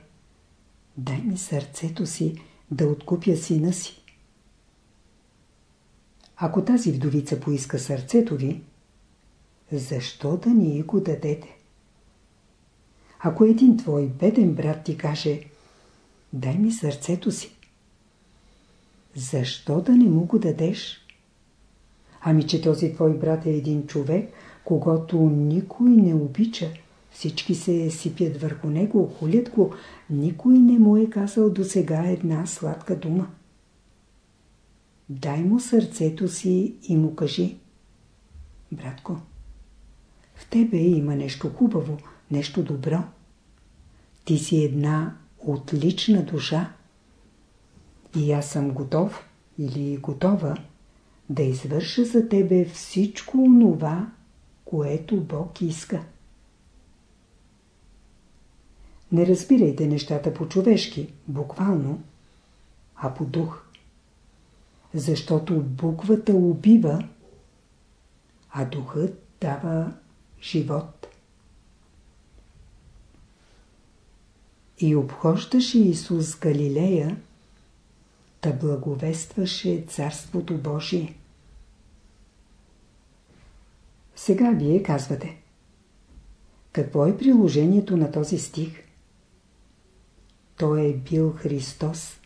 «Дай ми сърцето си, да откупя сина си». Ако тази вдовица поиска сърцето ви, защо да ни го дадете? Ако един твой беден брат ти каже «Дай ми сърцето си», защо да не му го дадеш? Ами, че този твой брат е един човек, когато никой не обича, Всички се сипят върху него, хулят го. Никой не му е казал до сега една сладка дума. Дай му сърцето си и му кажи. Братко, в тебе има нещо хубаво, нещо добро. Ти си една отлична душа. И аз съм готов или готова да извърша за тебе всичко онова, което Бог иска. Не разбирайте нещата по-човешки, буквално, а по дух. Защото буквата убива, а духът дава живот. И обхождаше Исус Галилея, та благовестваше Царството Божие. Сега вие казвате. Какво е приложението на този стих? Той е бил Христос.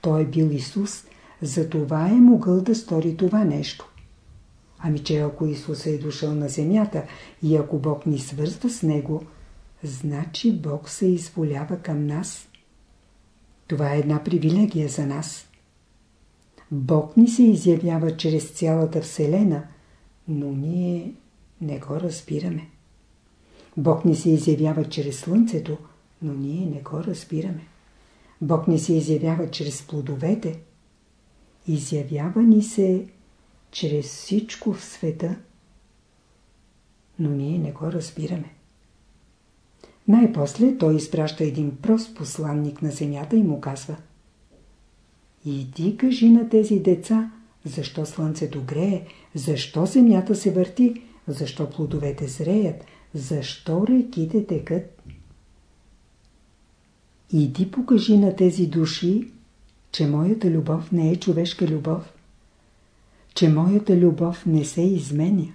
Той е бил Исус. Затова е могъл да стори това нещо. Ами че ако Исус е дошъл на земята и ако Бог ни свързва с Него, значи Бог се изволява към нас. Това е една привилегия за нас. Бог ни се изявява чрез цялата Вселена, но ние не го разбираме. Бог ни се изявява чрез Слънцето, но ние не го разбираме. Бог ни се изявява чрез плодовете. Изявява ни се чрез всичко в света, но ние не го разбираме. Най-после той изпраща един прост посланник на земята и му казва Иди кажи на тези деца, защо слънцето грее, защо земята се върти, защо плодовете зреят, защо реките текат. Иди покажи на тези души, че моята любов не е човешка любов, че моята любов не се изменя,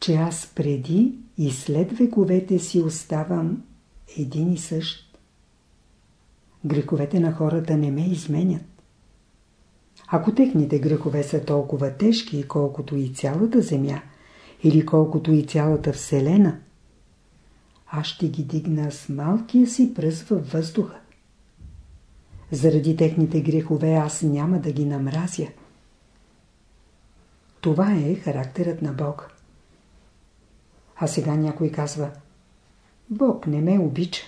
че аз преди и след вековете си оставам един и същ. Греховете на хората не ме изменят. Ако техните грехове са толкова тежки, колкото и цялата земя, или колкото и цялата Вселена, аз ще ги дигна с малкия си пръст във въздуха. Заради техните грехове аз няма да ги намразя. Това е характерът на Бог. А сега някой казва Бог не ме обича.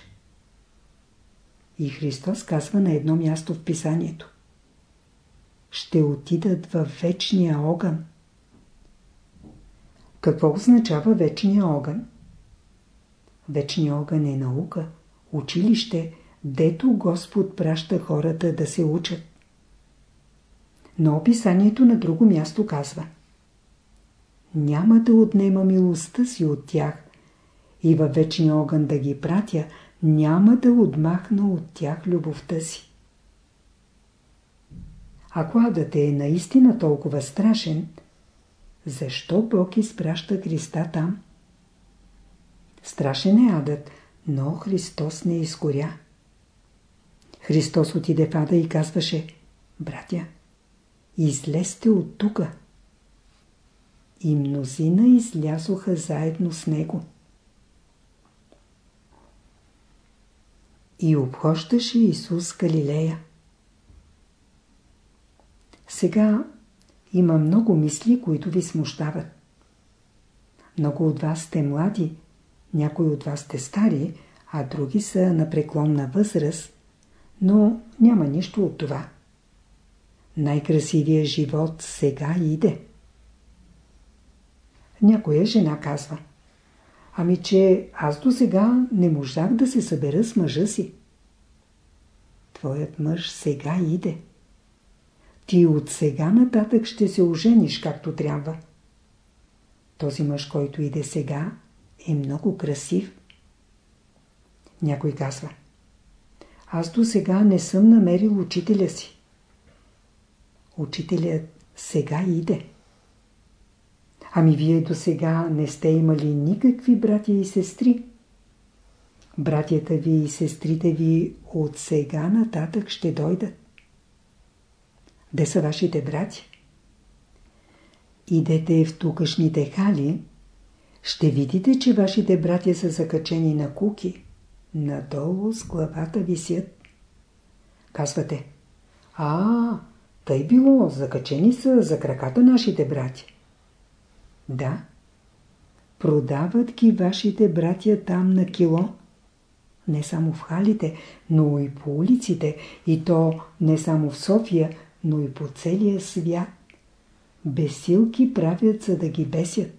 И Христос казва на едно място в писанието. Ще отидат във вечния огън. Какво означава вечния огън? Вечния огън е наука, училище, дето Господ праща хората да се учат. Но описанието на друго място казва Няма да отнема милостта си от тях и във вечния огън да ги пратя, няма да отмахна от тях любовта си. Ако адът е наистина толкова страшен, защо Бог изпраща Христа там? Страшен е адът, но Христос не изгоря. Христос отиде в ада и казваше, братя, излезте от тука. И мнозина излязоха заедно с него. И обхождаше Исус Галилея. Сега има много мисли, които ви смущават. Много от вас сте млади, някои от вас сте стари, а други са на преклонна възраст, но няма нищо от това. Най-красивият живот сега иде. Някоя жена казва Ами че аз до сега не можах да се събера с мъжа си. Твоят мъж сега иде ти от сега нататък ще се ожениш както трябва. Този мъж, който иде сега, е много красив. Някой казва, аз до сега не съм намерил учителя си. Учителят сега иде. Ами вие до сега не сте имали никакви братя и сестри. Братята ви и сестрите ви от сега нататък ще дойдат. Де са вашите брати? Идете в тукашните хали, ще видите, че вашите братя са закачени на куки. Надолу с главата висят. Казвате, а, тъй било, закачени са за краката нашите братя. Да. Продават ги вашите братя там на кило. Не само в халите, но и по улиците. И то не само в София, но и по целия свят. Бесилки правят, за да ги бесят.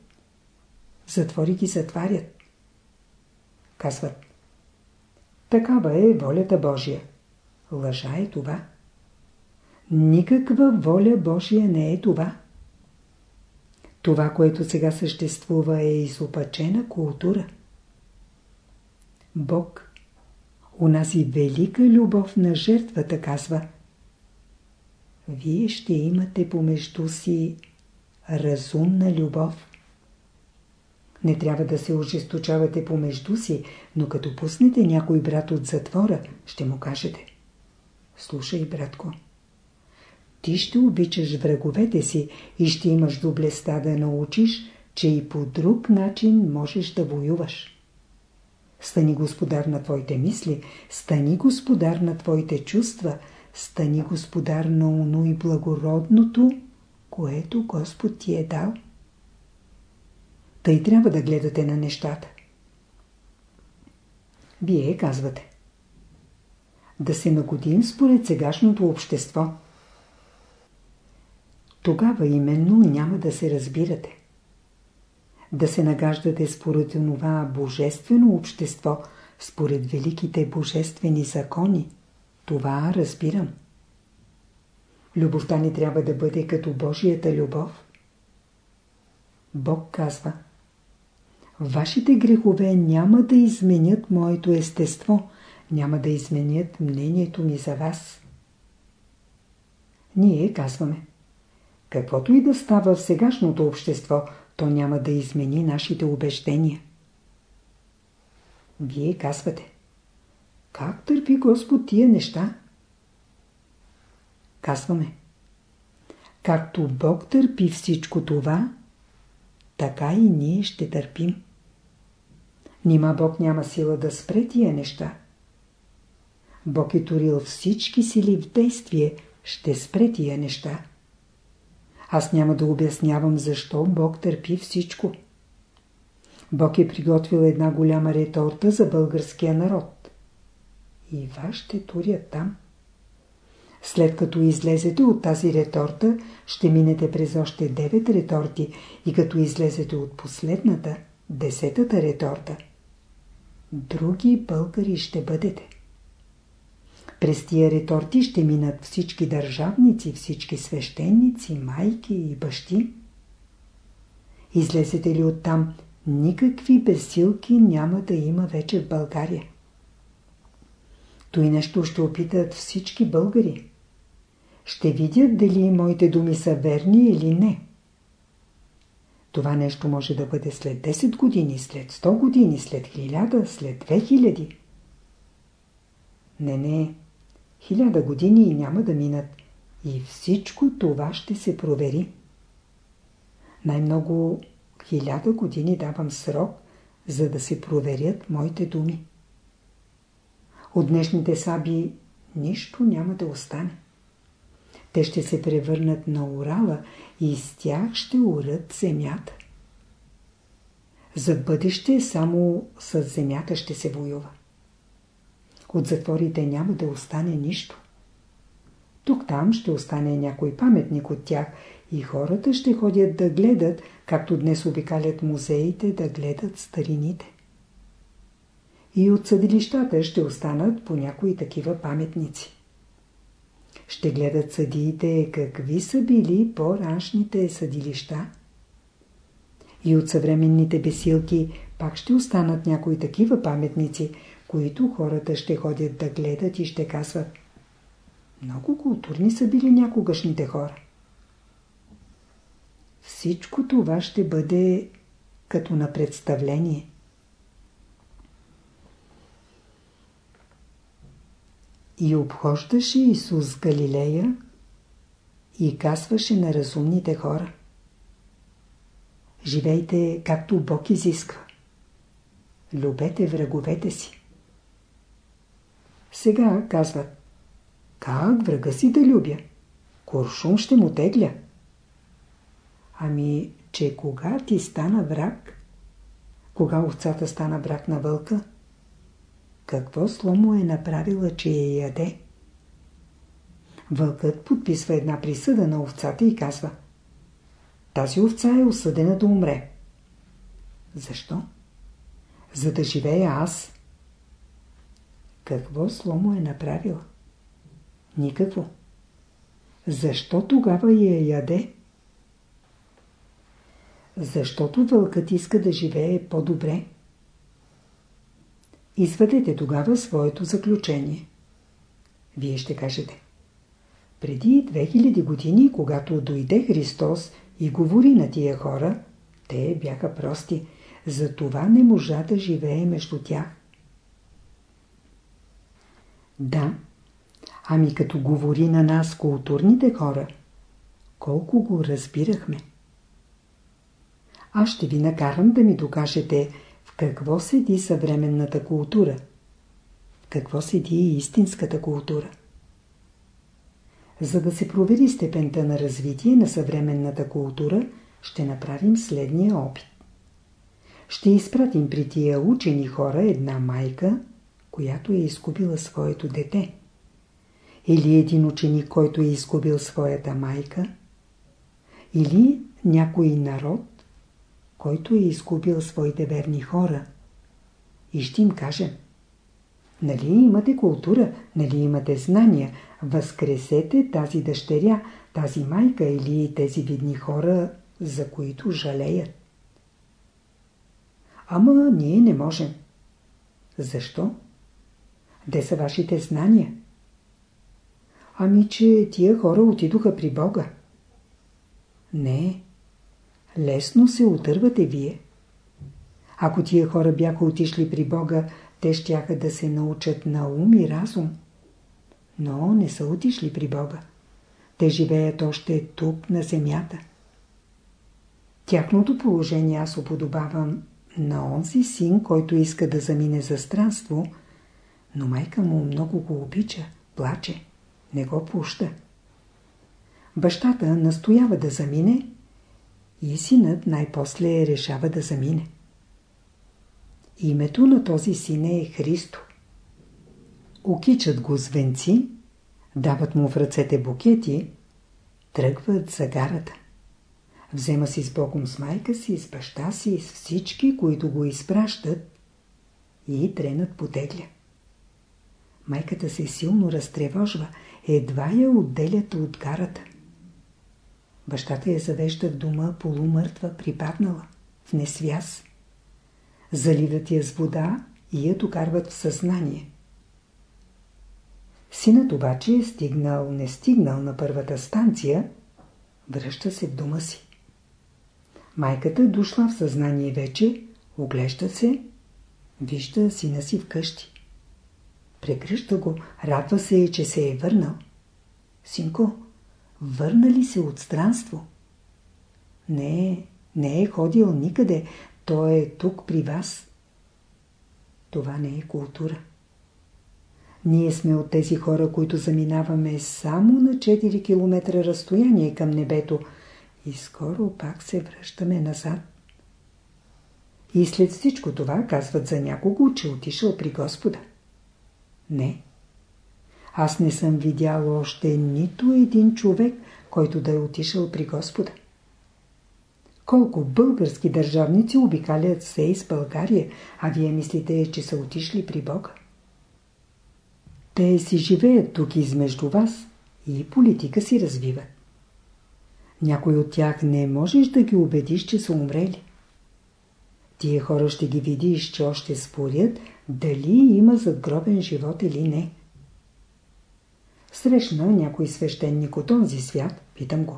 Затвори ги затварят. Казват. Такава е волята Божия. Лъжа е това. Никаква воля Божия не е това. Това, което сега съществува е изопачена култура. Бог, унази велика любов на жертвата, казва Вие ще имате помежду си разумна любов. Не трябва да се ожесточавате помежду си, но като пуснете някой брат от затвора, ще му кажете Слушай, братко, ти ще обичаш враговете си и ще имаш доблестта да научиш, че и по друг начин можеш да воюваш. Стани господар на твоите мисли, стани господар на твоите чувства, стани господар на уно и благородното, което Господ ти е дал. Тъй трябва да гледате на нещата. Вие казвате. Да се нагодим според сегашното общество – тогава именно няма да се разбирате. Да се нагаждате според това божествено общество, според великите божествени закони, това разбирам. Любовта ни трябва да бъде като Божията любов. Бог казва Вашите грехове няма да изменят моето естество, няма да изменят мнението ми за вас. Ние казваме Каквото и да става в сегашното общество, то няма да измени нашите убеждения. Вие казвате, как търпи Господ тия неща? Казваме, както Бог търпи всичко това, така и ние ще търпим. Нима Бог няма сила да спре тия неща. Бог е турил всички сили в действие, ще спре тия неща. Аз няма да обяснявам защо Бог търпи всичко. Бог е приготвил една голяма реторта за българския народ. И вас ще турят там. След като излезете от тази реторта, ще минете през още девет реторти и като излезете от последната, десетата реторта, други българи ще бъдете. През тия реторти ще минат всички държавници, всички свещеници, майки и бащи. Излезете ли оттам, никакви безсилки няма да има вече в България. Той нещо ще опитат всички българи. Ще видят дали моите думи са верни или не. Това нещо може да бъде след 10 години, след 100 години, след 1000, след 2000. Не, не. Хиляда години няма да минат и всичко това ще се провери. Най-много хиляда години давам срок, за да се проверят моите думи. От днешните саби нищо няма да остане. Те ще се превърнат на Урала и с тях ще урат земята. За бъдеще само с земята ще се воюва. От затворите няма да остане нищо. Тук-там ще остане някой паметник от тях и хората ще ходят да гледат, както днес обикалят музеите да гледат старините. И от съдилищата ще останат по някои такива паметници. Ще гледат съдиите какви са били по-раншните съдилища. И от съвременните бесилки пак ще останат някои такива паметници, които хората ще ходят да гледат и ще казват много културни са били някогашните хора. Всичко това ще бъде като на представление. И обхождаше Исус Галилея и казваше на разумните хора. Живейте както Бог изисква. Любете враговете си. Сега казват, как врага си да любя? Куршум ще му тегля. Ами, че кога ти стана враг? Кога овцата стана брак на вълка? Какво сломо е направила, че я яде? Вълкът подписва една присъда на овцата и казва Тази овца е осъдена да умре. Защо? За да живея аз. Какво сломо е направила? Никакво. Защо тогава я яде? Защото вълкът иска да живее по-добре. Извадете тогава своето заключение. Вие ще кажете. Преди 2000 години, когато дойде Христос и говори на тия хора, те бяха прости, затова не можа да живее между тях. Да, ами като говори на нас културните хора, колко го разбирахме. Аз ще ви накарам да ми докажете в какво седи съвременната култура, в какво седи истинската култура. За да се провери степента на развитие на съвременната култура, ще направим следния опит. Ще изпратим при тия учени хора една майка, която е изгубила своето дете. Или един ученик, който е изгубил своята майка. Или някой народ, който е изгубил своите верни хора. И ще им кажем. Нали имате култура, нали имате знания, възкресете тази дъщеря, тази майка или тези видни хора, за които жалеят. Ама ние не можем. Защо? Де са вашите знания? Ами, че тия хора отидоха при Бога. Не. Лесно се отървате вие. Ако тия хора бяха отишли при Бога, те щяха да се научат на ум и разум. Но не са отишли при Бога. Те живеят още тук на земята. Тяхното положение аз уподобавам на онзи син, който иска да замине за странство, но майка му много го обича, плаче, не го пуща. Бащата настоява да замине и синът най-после решава да замине. Името на този син е Христо. Окичат го звенци, дават му в ръцете букети, тръгват за гарата. Взема си с Богом с майка си, с баща си, с всички, които го изпращат и тренът потегля. Майката се силно разтревожва, едва я отделят от гарата. Бащата я завежда в дома полумъртва, припаднала, в несвяз. Заливат я с вода и я докарват в съзнание. Синът обаче е стигнал, не стигнал на първата станция, връща се в дома си. Майката дошла в съзнание вече, оглежда се, вижда сина си вкъщи. Прекръща го, радва се, че се е върнал. Синко, върна ли се от странство? Не, не е ходил никъде, той е тук при вас. Това не е култура. Ние сме от тези хора, които заминаваме само на 4 км разстояние към небето и скоро пак се връщаме назад. И след всичко това казват за някого, че отишъл при Господа. Не. Аз не съм видял още нито един човек, който да е отишъл при Господа. Колко български държавници обикалят се из България, а вие мислите, че са отишли при Бога? Те си живеят тук измежду вас и политика си развиват. Някой от тях не можеш да ги убедиш, че са умрели. Тия хора ще ги видиш, че още спорят дали има задгробен живот или не. Срещна някой свещеник от този свят, питам го.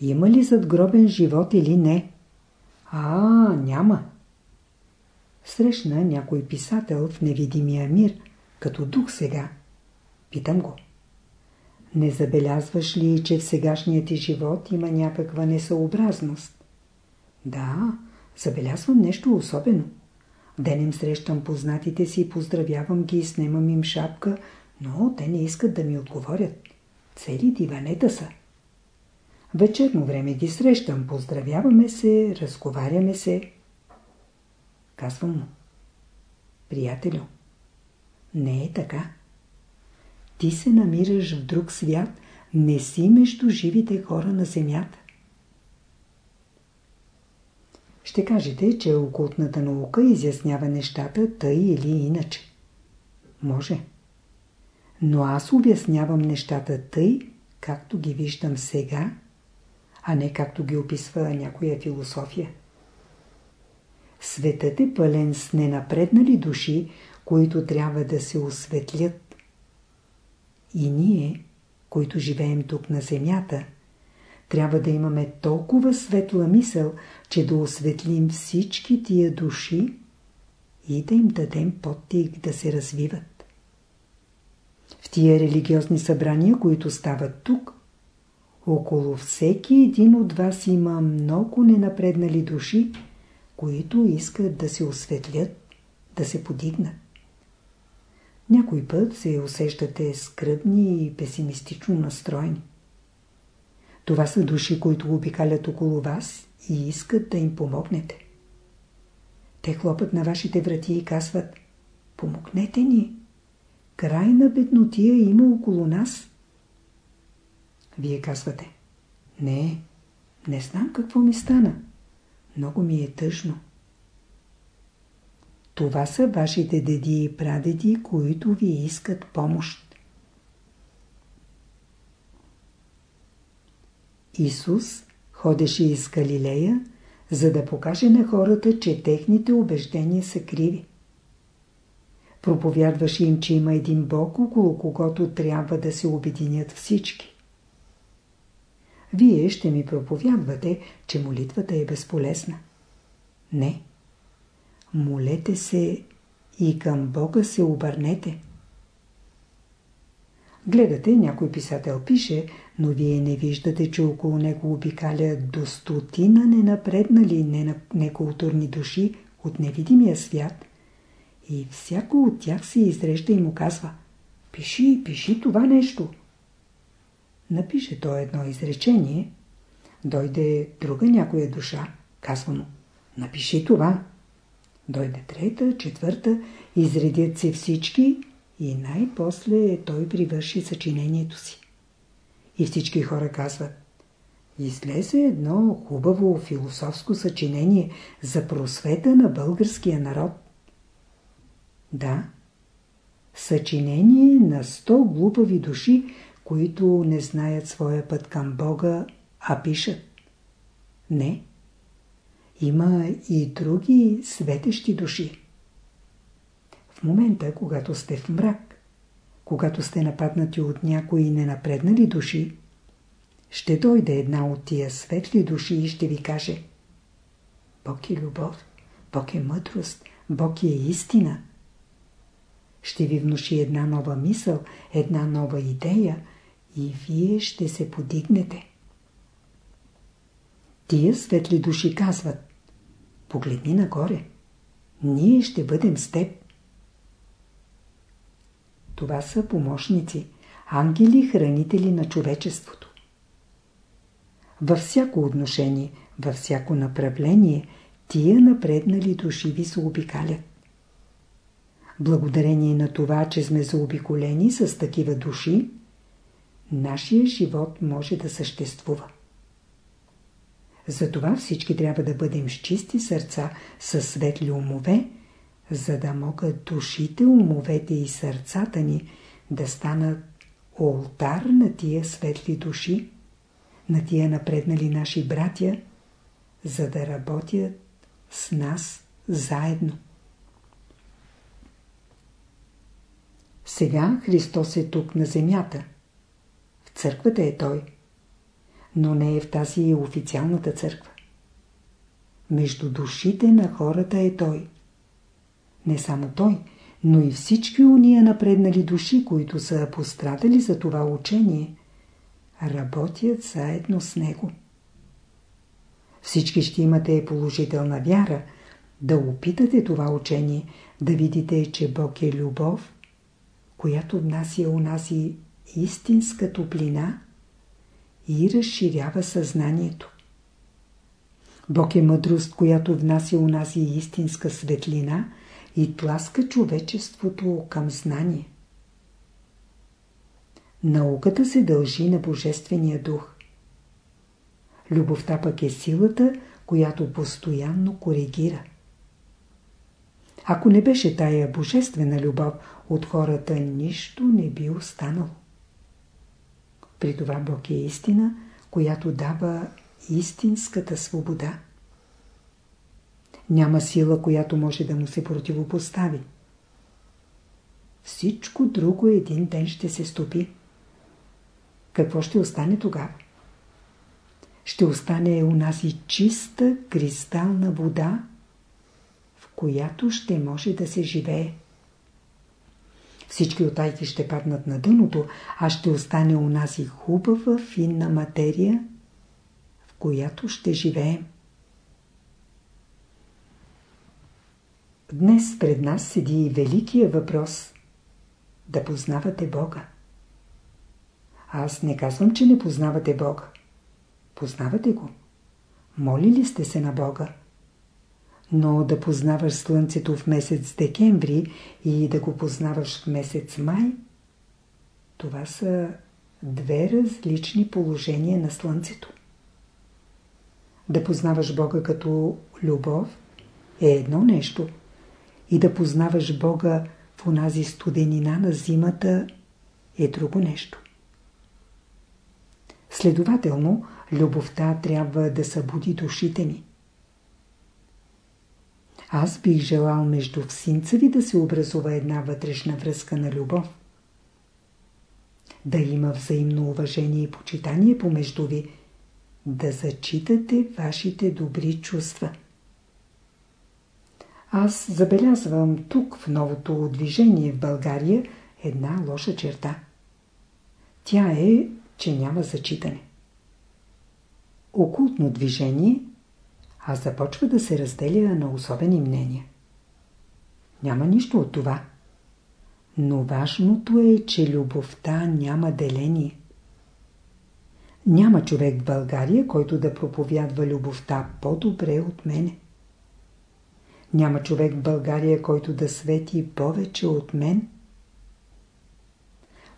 Има ли задгробен живот или не? А, няма. Срещна някой писател в невидимия мир, като дух сега. Питам го. Не забелязваш ли, че в сегашния ти живот има някаква несъобразност? Да, забелязвам нещо особено. Денем срещам познатите си, поздравявам ги, снимам им шапка, но те не искат да ми отговорят. Цели диванета са. Вечерно време ги срещам, поздравяваме се, разговаряме се. Казвам му. Приятелю, не е така. Ти се намираш в друг свят, не си между живите хора на земята. Ще кажете, че окултната наука изяснява нещата тъй или иначе. Може. Но аз обяснявам нещата тъй, както ги виждам сега, а не както ги описва някоя философия. Светът е пълен с ненапреднали души, които трябва да се осветлят. И ние, които живеем тук на земята, трябва да имаме толкова светла мисъл, че да осветлим всички тия души и да им дадем подтик да се развиват. В тия религиозни събрания, които стават тук, около всеки един от вас има много ненапреднали души, които искат да се осветлят, да се подигнат. Някой път се усещате скръбни и песимистично настроени. Това са души, които обикалят около вас и искат да им помогнете. Те хлопат на вашите врати и казват Помогнете ни! Край на беднотия има около нас. Вие казвате Не, не знам какво ми стана. Много ми е тъжно. Това са вашите деди и прадеди, които ви искат помощ. Исус ходеше из Галилея, за да покаже на хората, че техните убеждения са криви. Проповядваше им, че има един Бог, около когото трябва да се обединят всички. Вие ще ми проповядвате, че молитвата е безполезна. Не. Молете се и към Бога се обърнете. Гледате, някой писател пише, но вие не виждате, че около него обикаля до стотина ненапреднали некултурни души от невидимия свят и всяко от тях се изрежда и му казва «Пиши, пиши това нещо». Напише той едно изречение, дойде друга някоя душа, казва му «Напиши това». Дойде трета, четвърта, изредят се всички и най-после той привърши съчинението си. И всички хора казват, излезе едно хубаво философско съчинение за просвета на българския народ. Да, съчинение на сто глупави души, които не знаят своя път към Бога, а пишат. Не. Има и други светещи души. В момента, когато сте в мрак, когато сте нападнати от някои ненапреднали души, ще дойде една от тия светли души и ще ви каже Бог е любов, Бог е мъдрост, Бог е истина. Ще ви внуши една нова мисъл, една нова идея и вие ще се подигнете. Тия светли души казват Погледни нагоре. Ние ще бъдем с теб. Това са помощници, ангели, хранители на човечеството. Във всяко отношение, във всяко направление, тия напреднали души ви се обикалят. Благодарение на това, че сме заобиколени с такива души, нашия живот може да съществува. Затова всички трябва да бъдем с чисти сърца, с светли умове, за да могат душите, умовете и сърцата ни да станат олтар на тия светли души, на тия напреднали наши братя, за да работят с нас заедно. Сега Христос е тук на земята. В църквата е Той но не е в тази официалната църква. Между душите на хората е Той. Не само Той, но и всички уния напреднали души, които са пострадали за това учение, работят заедно с Него. Всички ще имате положителна вяра, да опитате това учение, да видите, че Бог е любов, която внася у нас и истинска топлина и разширява съзнанието. Бог е мъдрост, която внася у нас и истинска светлина и тласка човечеството към знание. Науката се дължи на Божествения дух. Любовта пък е силата, която постоянно коригира. Ако не беше тая божествена любов, от хората нищо не би останало. При това Бог е истина, която дава истинската свобода. Няма сила, която може да му се противопостави. Всичко друго един ден ще се стопи. Какво ще остане тогава? Ще остане у нас и чиста кристална вода, в която ще може да се живее. Всички отайки ще паднат на дъното, а ще остане у нас и хубава финна материя, в която ще живеем. Днес пред нас седи и великия въпрос да познавате Бога. Аз не казвам, че не познавате Бога. Познавате го. Молили сте се на Бога. Но да познаваш Слънцето в месец декември и да го познаваш в месец май, това са две различни положения на Слънцето. Да познаваш Бога като любов е едно нещо и да познаваш Бога в онази студенина на зимата е друго нещо. Следователно, любовта трябва да събуди душите ни. Аз бих желал между всинца ви да се образува една вътрешна връзка на любов. Да има взаимно уважение и почитание помежду ви, да зачитате вашите добри чувства. Аз забелязвам тук в новото движение в България една лоша черта. Тя е, че няма зачитане. Окултно движение, а започва да се разделя на особени мнения. Няма нищо от това. Но важното е, че любовта няма деление. Няма човек в България, който да проповядва любовта по-добре от мене. Няма човек в България, който да свети повече от мен.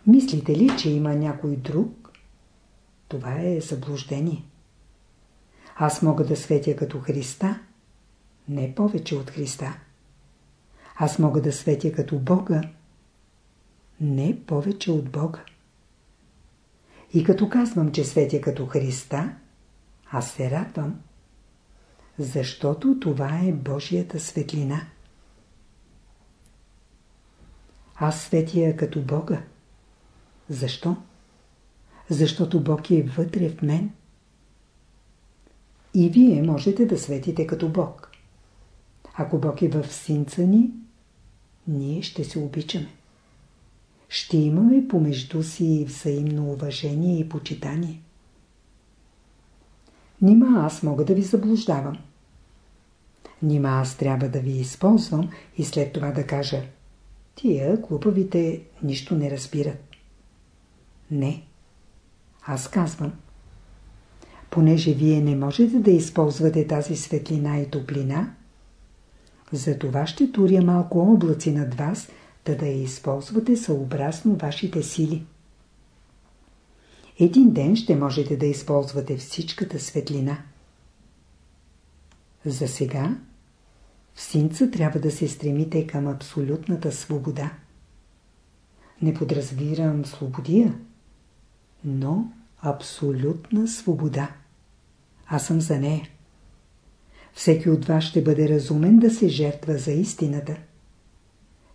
Мислите ли, че има някой друг? Това е заблуждение. Аз мога да светя като Христа, не повече от Христа. Аз мога да светя като Бога, не повече от Бога. И като казвам, че светя като Христа, аз се радвам, защото това е Божията светлина. Аз светя като Бога. Защо? Защото Бог е вътре в мен. И вие можете да светите като Бог. Ако Бог е в синца ни, ние ще се обичаме. Ще имаме помежду си взаимно уважение и почитание. Нима аз мога да ви заблуждавам. Нима аз трябва да ви използвам и след това да кажа Тия глупавите нищо не разбират. Не. Аз казвам. Понеже вие не можете да използвате тази светлина и топлина, затова ще туря малко облаци над вас, да да я използвате съобразно вашите сили. Един ден ще можете да използвате всичката светлина. За сега в синца трябва да се стремите към абсолютната свобода. Не подразбирам свободия, но абсолютна свобода. Аз съм за нея. Всеки от вас ще бъде разумен да се жертва за истината.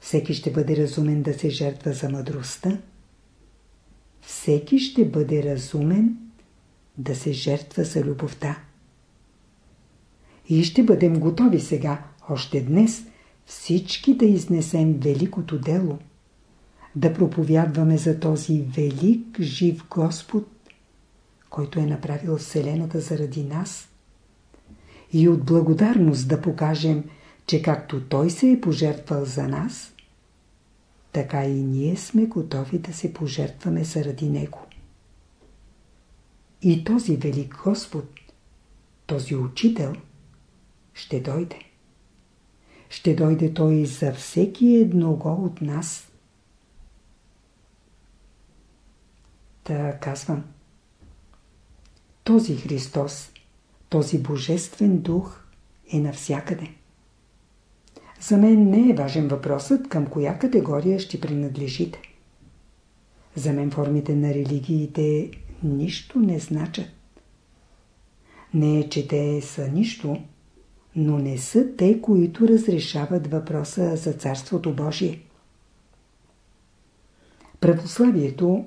Всеки ще бъде разумен да се жертва за мъдростта. Всеки ще бъде разумен да се жертва за любовта. И ще бъдем готови сега, още днес, всички да изнесем великото дело, да проповядваме за този велик жив Господ, който е направил Вселената заради нас, и от благодарност да покажем, че както Той се е пожертвал за нас, така и ние сме готови да се пожертваме заради Него. И този велик Господ, този учител, ще дойде. Ще дойде Той за всеки едного от нас. Та казвам. Този Христос, този Божествен дух е навсякъде. За мен не е важен въпросът към коя категория ще принадлежите. За мен формите на религиите нищо не значат. Не е, че те са нищо, но не са те, които разрешават въпроса за Царството Божие. Православието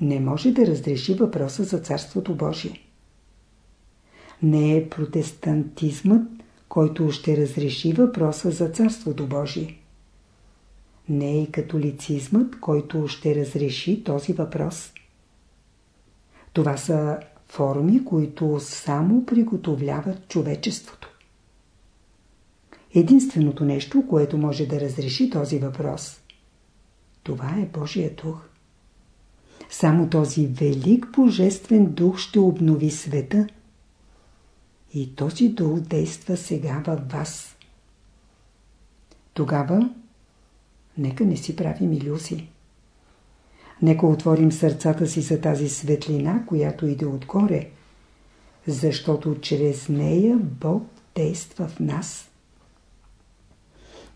не може да разреши въпроса за Царството Божие. Не е протестантизмът, който ще разреши въпроса за Царството Божие. Не е и католицизмът, който ще разреши този въпрос. Това са форми, които само приготовляват човечеството. Единственото нещо, което може да разреши този въпрос, това е Божия дух. Само този велик божествен дух ще обнови света и този дух действа сега във вас. Тогава нека не си правим иллюзии. Нека отворим сърцата си за тази светлина, която иде отгоре, защото чрез нея Бог действа в нас.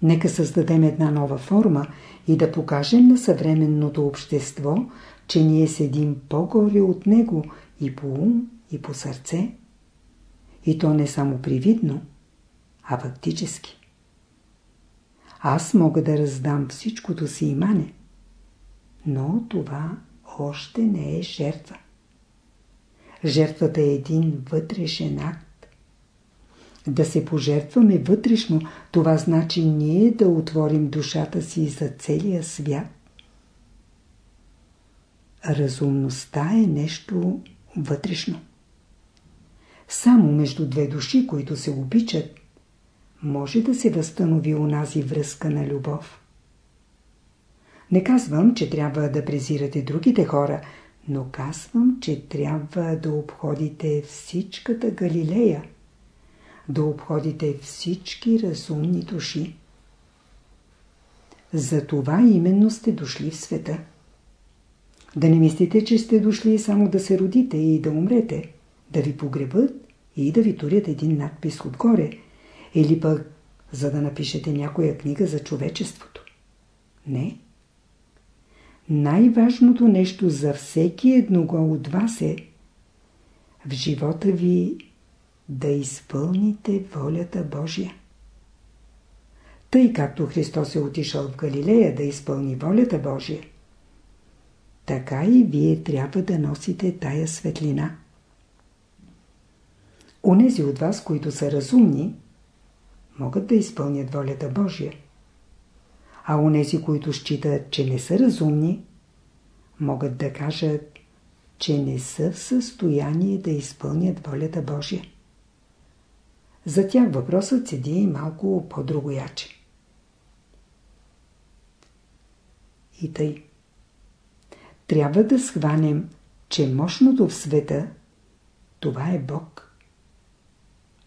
Нека създадем една нова форма и да покажем на съвременното общество, че ние седим по-горе от него и по ум, и по сърце. И то не само привидно, а фактически. Аз мога да раздам всичкото си имане, но това още не е жертва. Жертвата е един вътрешен акт. Да се пожертваме вътрешно, това значи ние да отворим душата си за целия свят. Разумността е нещо вътрешно. Само между две души, които се обичат, може да се възстанови унази връзка на любов. Не казвам, че трябва да презирате другите хора, но казвам, че трябва да обходите всичката Галилея, да обходите всички разумни души. За това именно сте дошли в света. Да не мислите, че сте дошли само да се родите и да умрете, да ви погребат и да ви турят един надпис отгоре, или пък за да напишете някоя книга за човечеството. Не. Най-важното нещо за всеки едного от вас е в живота ви да изпълните волята Божия. Тъй както Христос е отишъл в Галилея да изпълни волята Божия, така и вие трябва да носите тая светлина. Онези от вас, които са разумни, могат да изпълнят волята Божия. А онези, които считат, че не са разумни, могат да кажат, че не са в състояние да изпълнят волята Божия. За тях въпросът седи малко по-другояче. И тъй. Трябва да схванем, че мощното в света, това е Бог.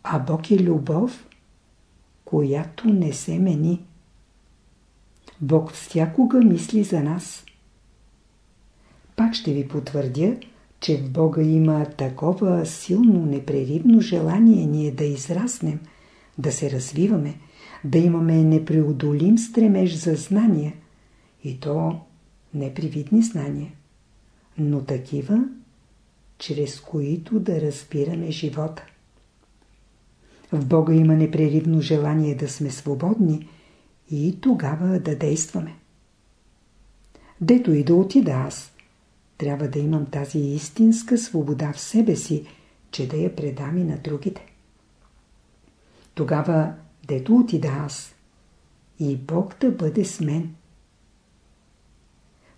А Бог е любов, която не се мени. Бог всякога мисли за нас. Пак ще ви потвърдя, че в Бога има такова силно, непреривно желание ние да израснем, да се развиваме, да имаме непреодолим стремеж за знания, и то непривидни знания, но такива, чрез които да разбираме живота. В Бога има непреривно желание да сме свободни и тогава да действаме. Дето и да отида аз, трябва да имам тази истинска свобода в себе си, че да я предам и на другите. Тогава, дето отида аз, и Бог да бъде с мен.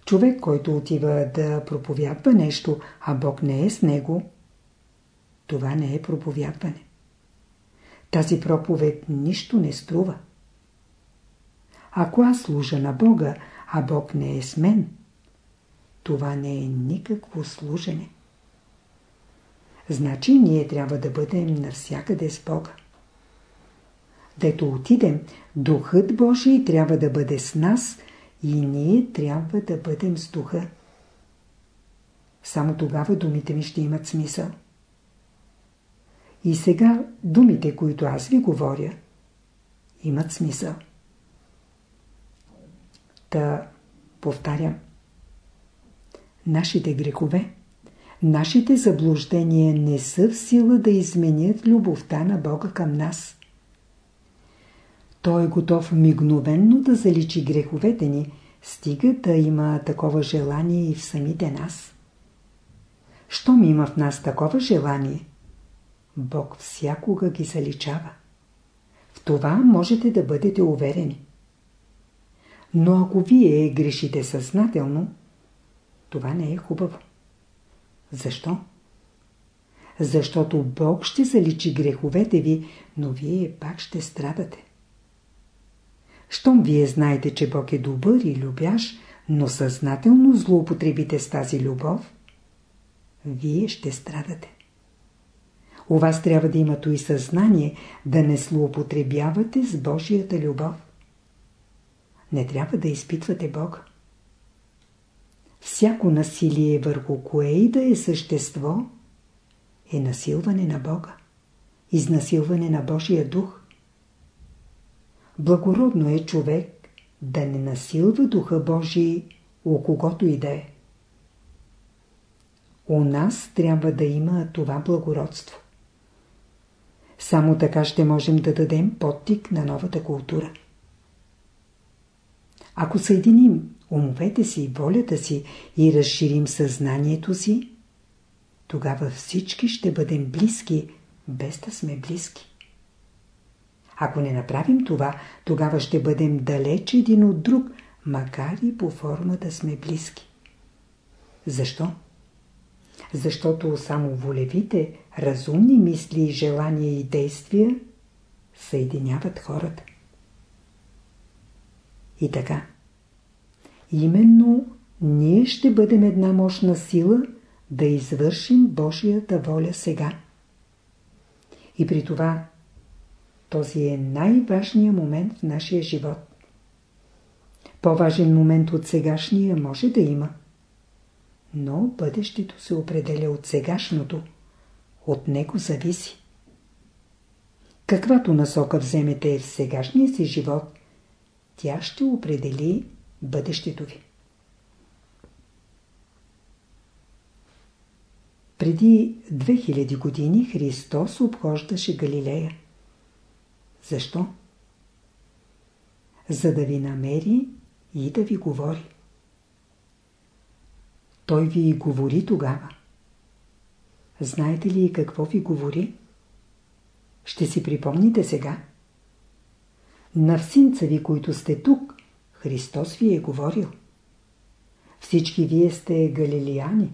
Човек, който отива да проповядва нещо, а Бог не е с него, това не е проповядване. Тази проповед нищо не струва. Ако аз служа на Бога, а Бог не е с мен, това не е никакво служене. Значи ние трябва да бъдем навсякъде с Бога. Дето отидем, Духът Божий трябва да бъде с нас и ние трябва да бъдем с Духа. Само тогава думите ми ще имат смисъл. И сега думите, които аз ви говоря, имат смисъл. Та, повтарям. Нашите грехове, нашите заблуждения не са в сила да изменят любовта на Бога към нас. Той е готов мигновенно да заличи греховете ни, стига да има такова желание и в самите нас. Щом има в нас такова желание, Бог всякога ги заличава. В това можете да бъдете уверени. Но ако вие грешите съзнателно, това не е хубаво. Защо? Защото Бог ще заличи греховете ви, но вие пак ще страдате. Щом вие знаете, че Бог е добър и любящ, но съзнателно злоупотребите с тази любов, вие ще страдате. У вас трябва да имато и съзнание да не злоупотребявате с Божията любов. Не трябва да изпитвате Бога. Всяко насилие върху кое и да е същество е насилване на Бога, изнасилване на Божия дух. Благородно е човек да не насилва духа Божий у когото и да е. У нас трябва да има това благородство. Само така ще можем да дадем подтик на новата култура. Ако съединим умовете си, волята си и разширим съзнанието си, тогава всички ще бъдем близки, без да сме близки. Ако не направим това, тогава ще бъдем далеч един от друг, макар и по форма да сме близки. Защо? Защото само волевите, разумни мисли, желания и действия съединяват хората. И така. Именно ние ще бъдем една мощна сила да извършим Божията воля сега. И при това този е най-важният момент в нашия живот. По-важен момент от сегашния може да има. Но бъдещето се определя от сегашното. От него зависи. Каквато насока вземете в сегашния си живот, тя ще определи бъдещето ви. Преди 2000 години Христос обхождаше Галилея. Защо? За да ви намери и да ви говори. Той ви говори тогава. Знаете ли какво ви говори? Ще си припомните сега. На всинца ви, които сте тук, Христос ви е говорил. Всички вие сте галилияни.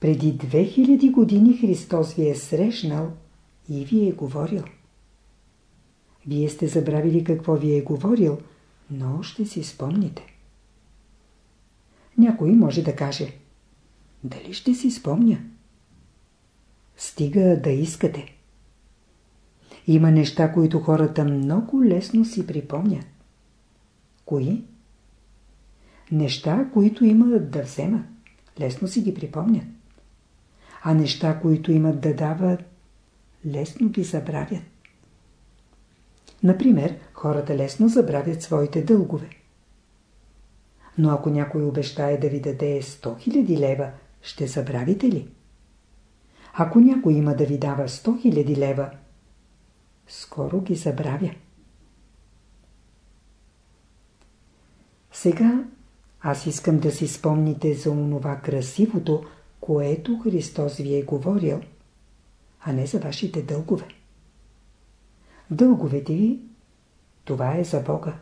Преди 2000 години Христос ви е срещнал и ви е говорил. Вие сте забравили какво ви е говорил, но ще си спомните. Някой може да каже Дали ще си спомня? Стига да искате. Има неща, които хората много лесно си припомнят. Кои? Неща, които имат да вземат. Лесно си ги припомнят. А неща, които имат да дават, лесно ги забравят. Например, хората лесно забравят своите дългове. Но ако някой обещае да ви даде 100 000 лева, ще забравите ли? Ако някой има да ви дава 100 000 лева, скоро ги забравя. Сега аз искам да си спомните за онова красивото, което Христос ви е говорил, а не за вашите дългове. Дълговете ви, това е за Бога.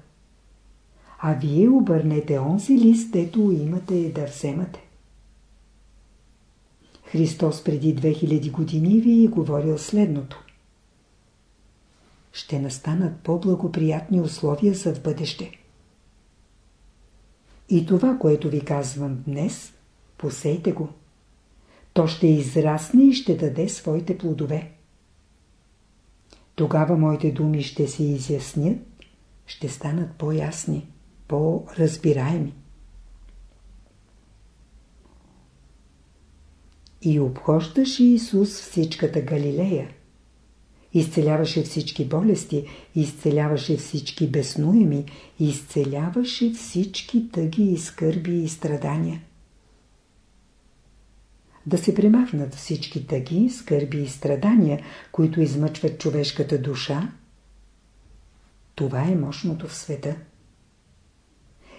А вие обърнете онзи лист, дето имате да вземате. Христос преди 2000 години ви е говорил следното. ще настанат по-благоприятни условия за в бъдеще. И това, което ви казвам днес, посейте го. То ще израсне и ще даде своите плодове. Тогава моите думи ще се изяснят, ще станат по-ясни, по-разбираеми. И обхождаше Исус всичката Галилея. Изцеляваше всички болести, изцеляваше всички безнуеми, изцеляваше всички тъги и скърби и страдания. Да се премахнат всички тъги, скърби и страдания, които измъчват човешката душа, това е мощното в света.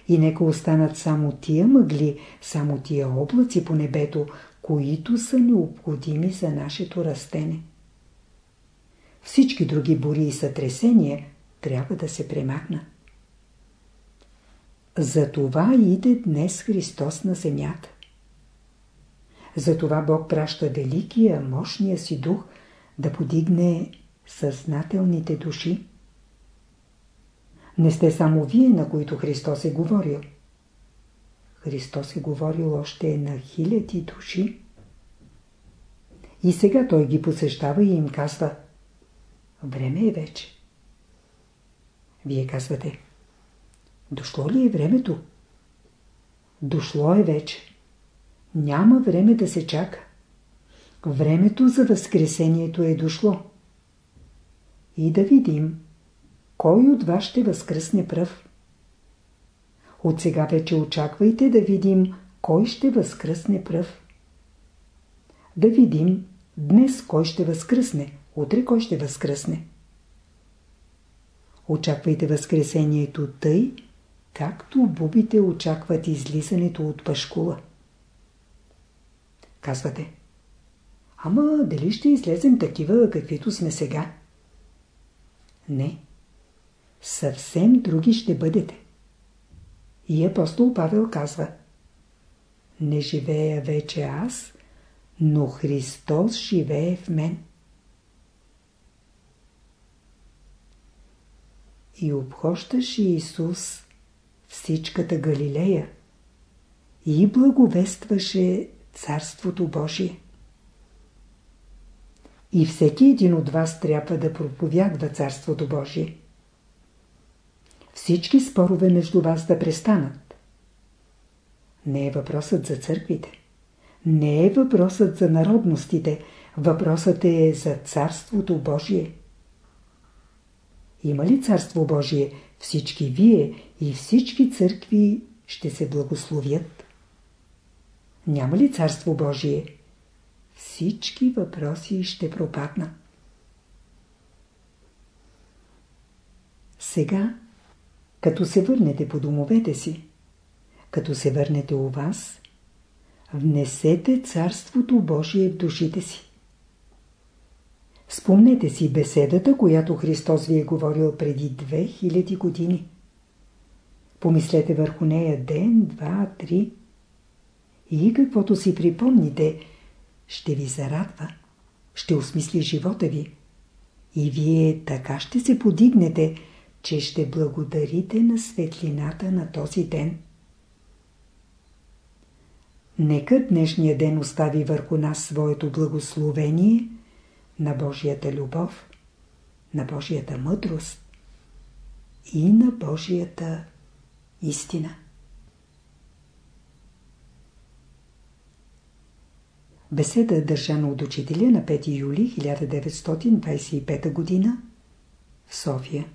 И нека останат само тия мъгли, само тия облаци по небето, които са необходими за нашето растене. Всички други бури и сътресения трябва да се премахнат. Затова иде днес Христос на земята. Затова Бог праща великия, мощния си дух да подигне съзнателните души. Не сте само вие, на които Христос е говорил. Христос е говорил още на хиляди души. И сега Той ги посещава и им казва Време е вече. Вие казвате Дошло ли е времето? Дошло е вече. Няма време да се чака. Времето за възкресението е дошло. И да видим кой от вас ще възкръсне пръв? От сега вече очаквайте да видим кой ще възкръсне пръв. Да видим днес кой ще възкръсне, утре кой ще възкръсне. Очаквайте възкресението тъй, както бубите очакват излизането от пашкула. Казвате, ама дали ще излезем такива, каквито сме сега? Не съвсем други ще бъдете. И апостол Павел казва Не живея вече аз, но Христос живее в мен. И обхощаше Исус всичката Галилея и благовестваше Царството Божие. И всеки един от вас трябва да проповядва Царството Божие всички спорове между вас да престанат. Не е въпросът за църквите. Не е въпросът за народностите. Въпросът е за Царството Божие. Има ли Царство Божие, всички вие и всички църкви ще се благословят? Няма ли Царство Божие? Всички въпроси ще пропаднат. Сега като се върнете по домовете си, като се върнете у вас, внесете Царството Божие в душите си. Спомнете си беседата, която Христос ви е говорил преди 2000 години. Помислете върху нея ден, два, три. И каквото си припомните, ще ви зарадва, ще осмисли живота ви. И вие така ще се подигнете, че ще благодарите на светлината на този ден. Нека днешния ден остави върху нас своето благословение на Божията любов, на Божията мъдрост и на Божията истина. Беседа държана от учителя на 5 юли 1925 г. в София.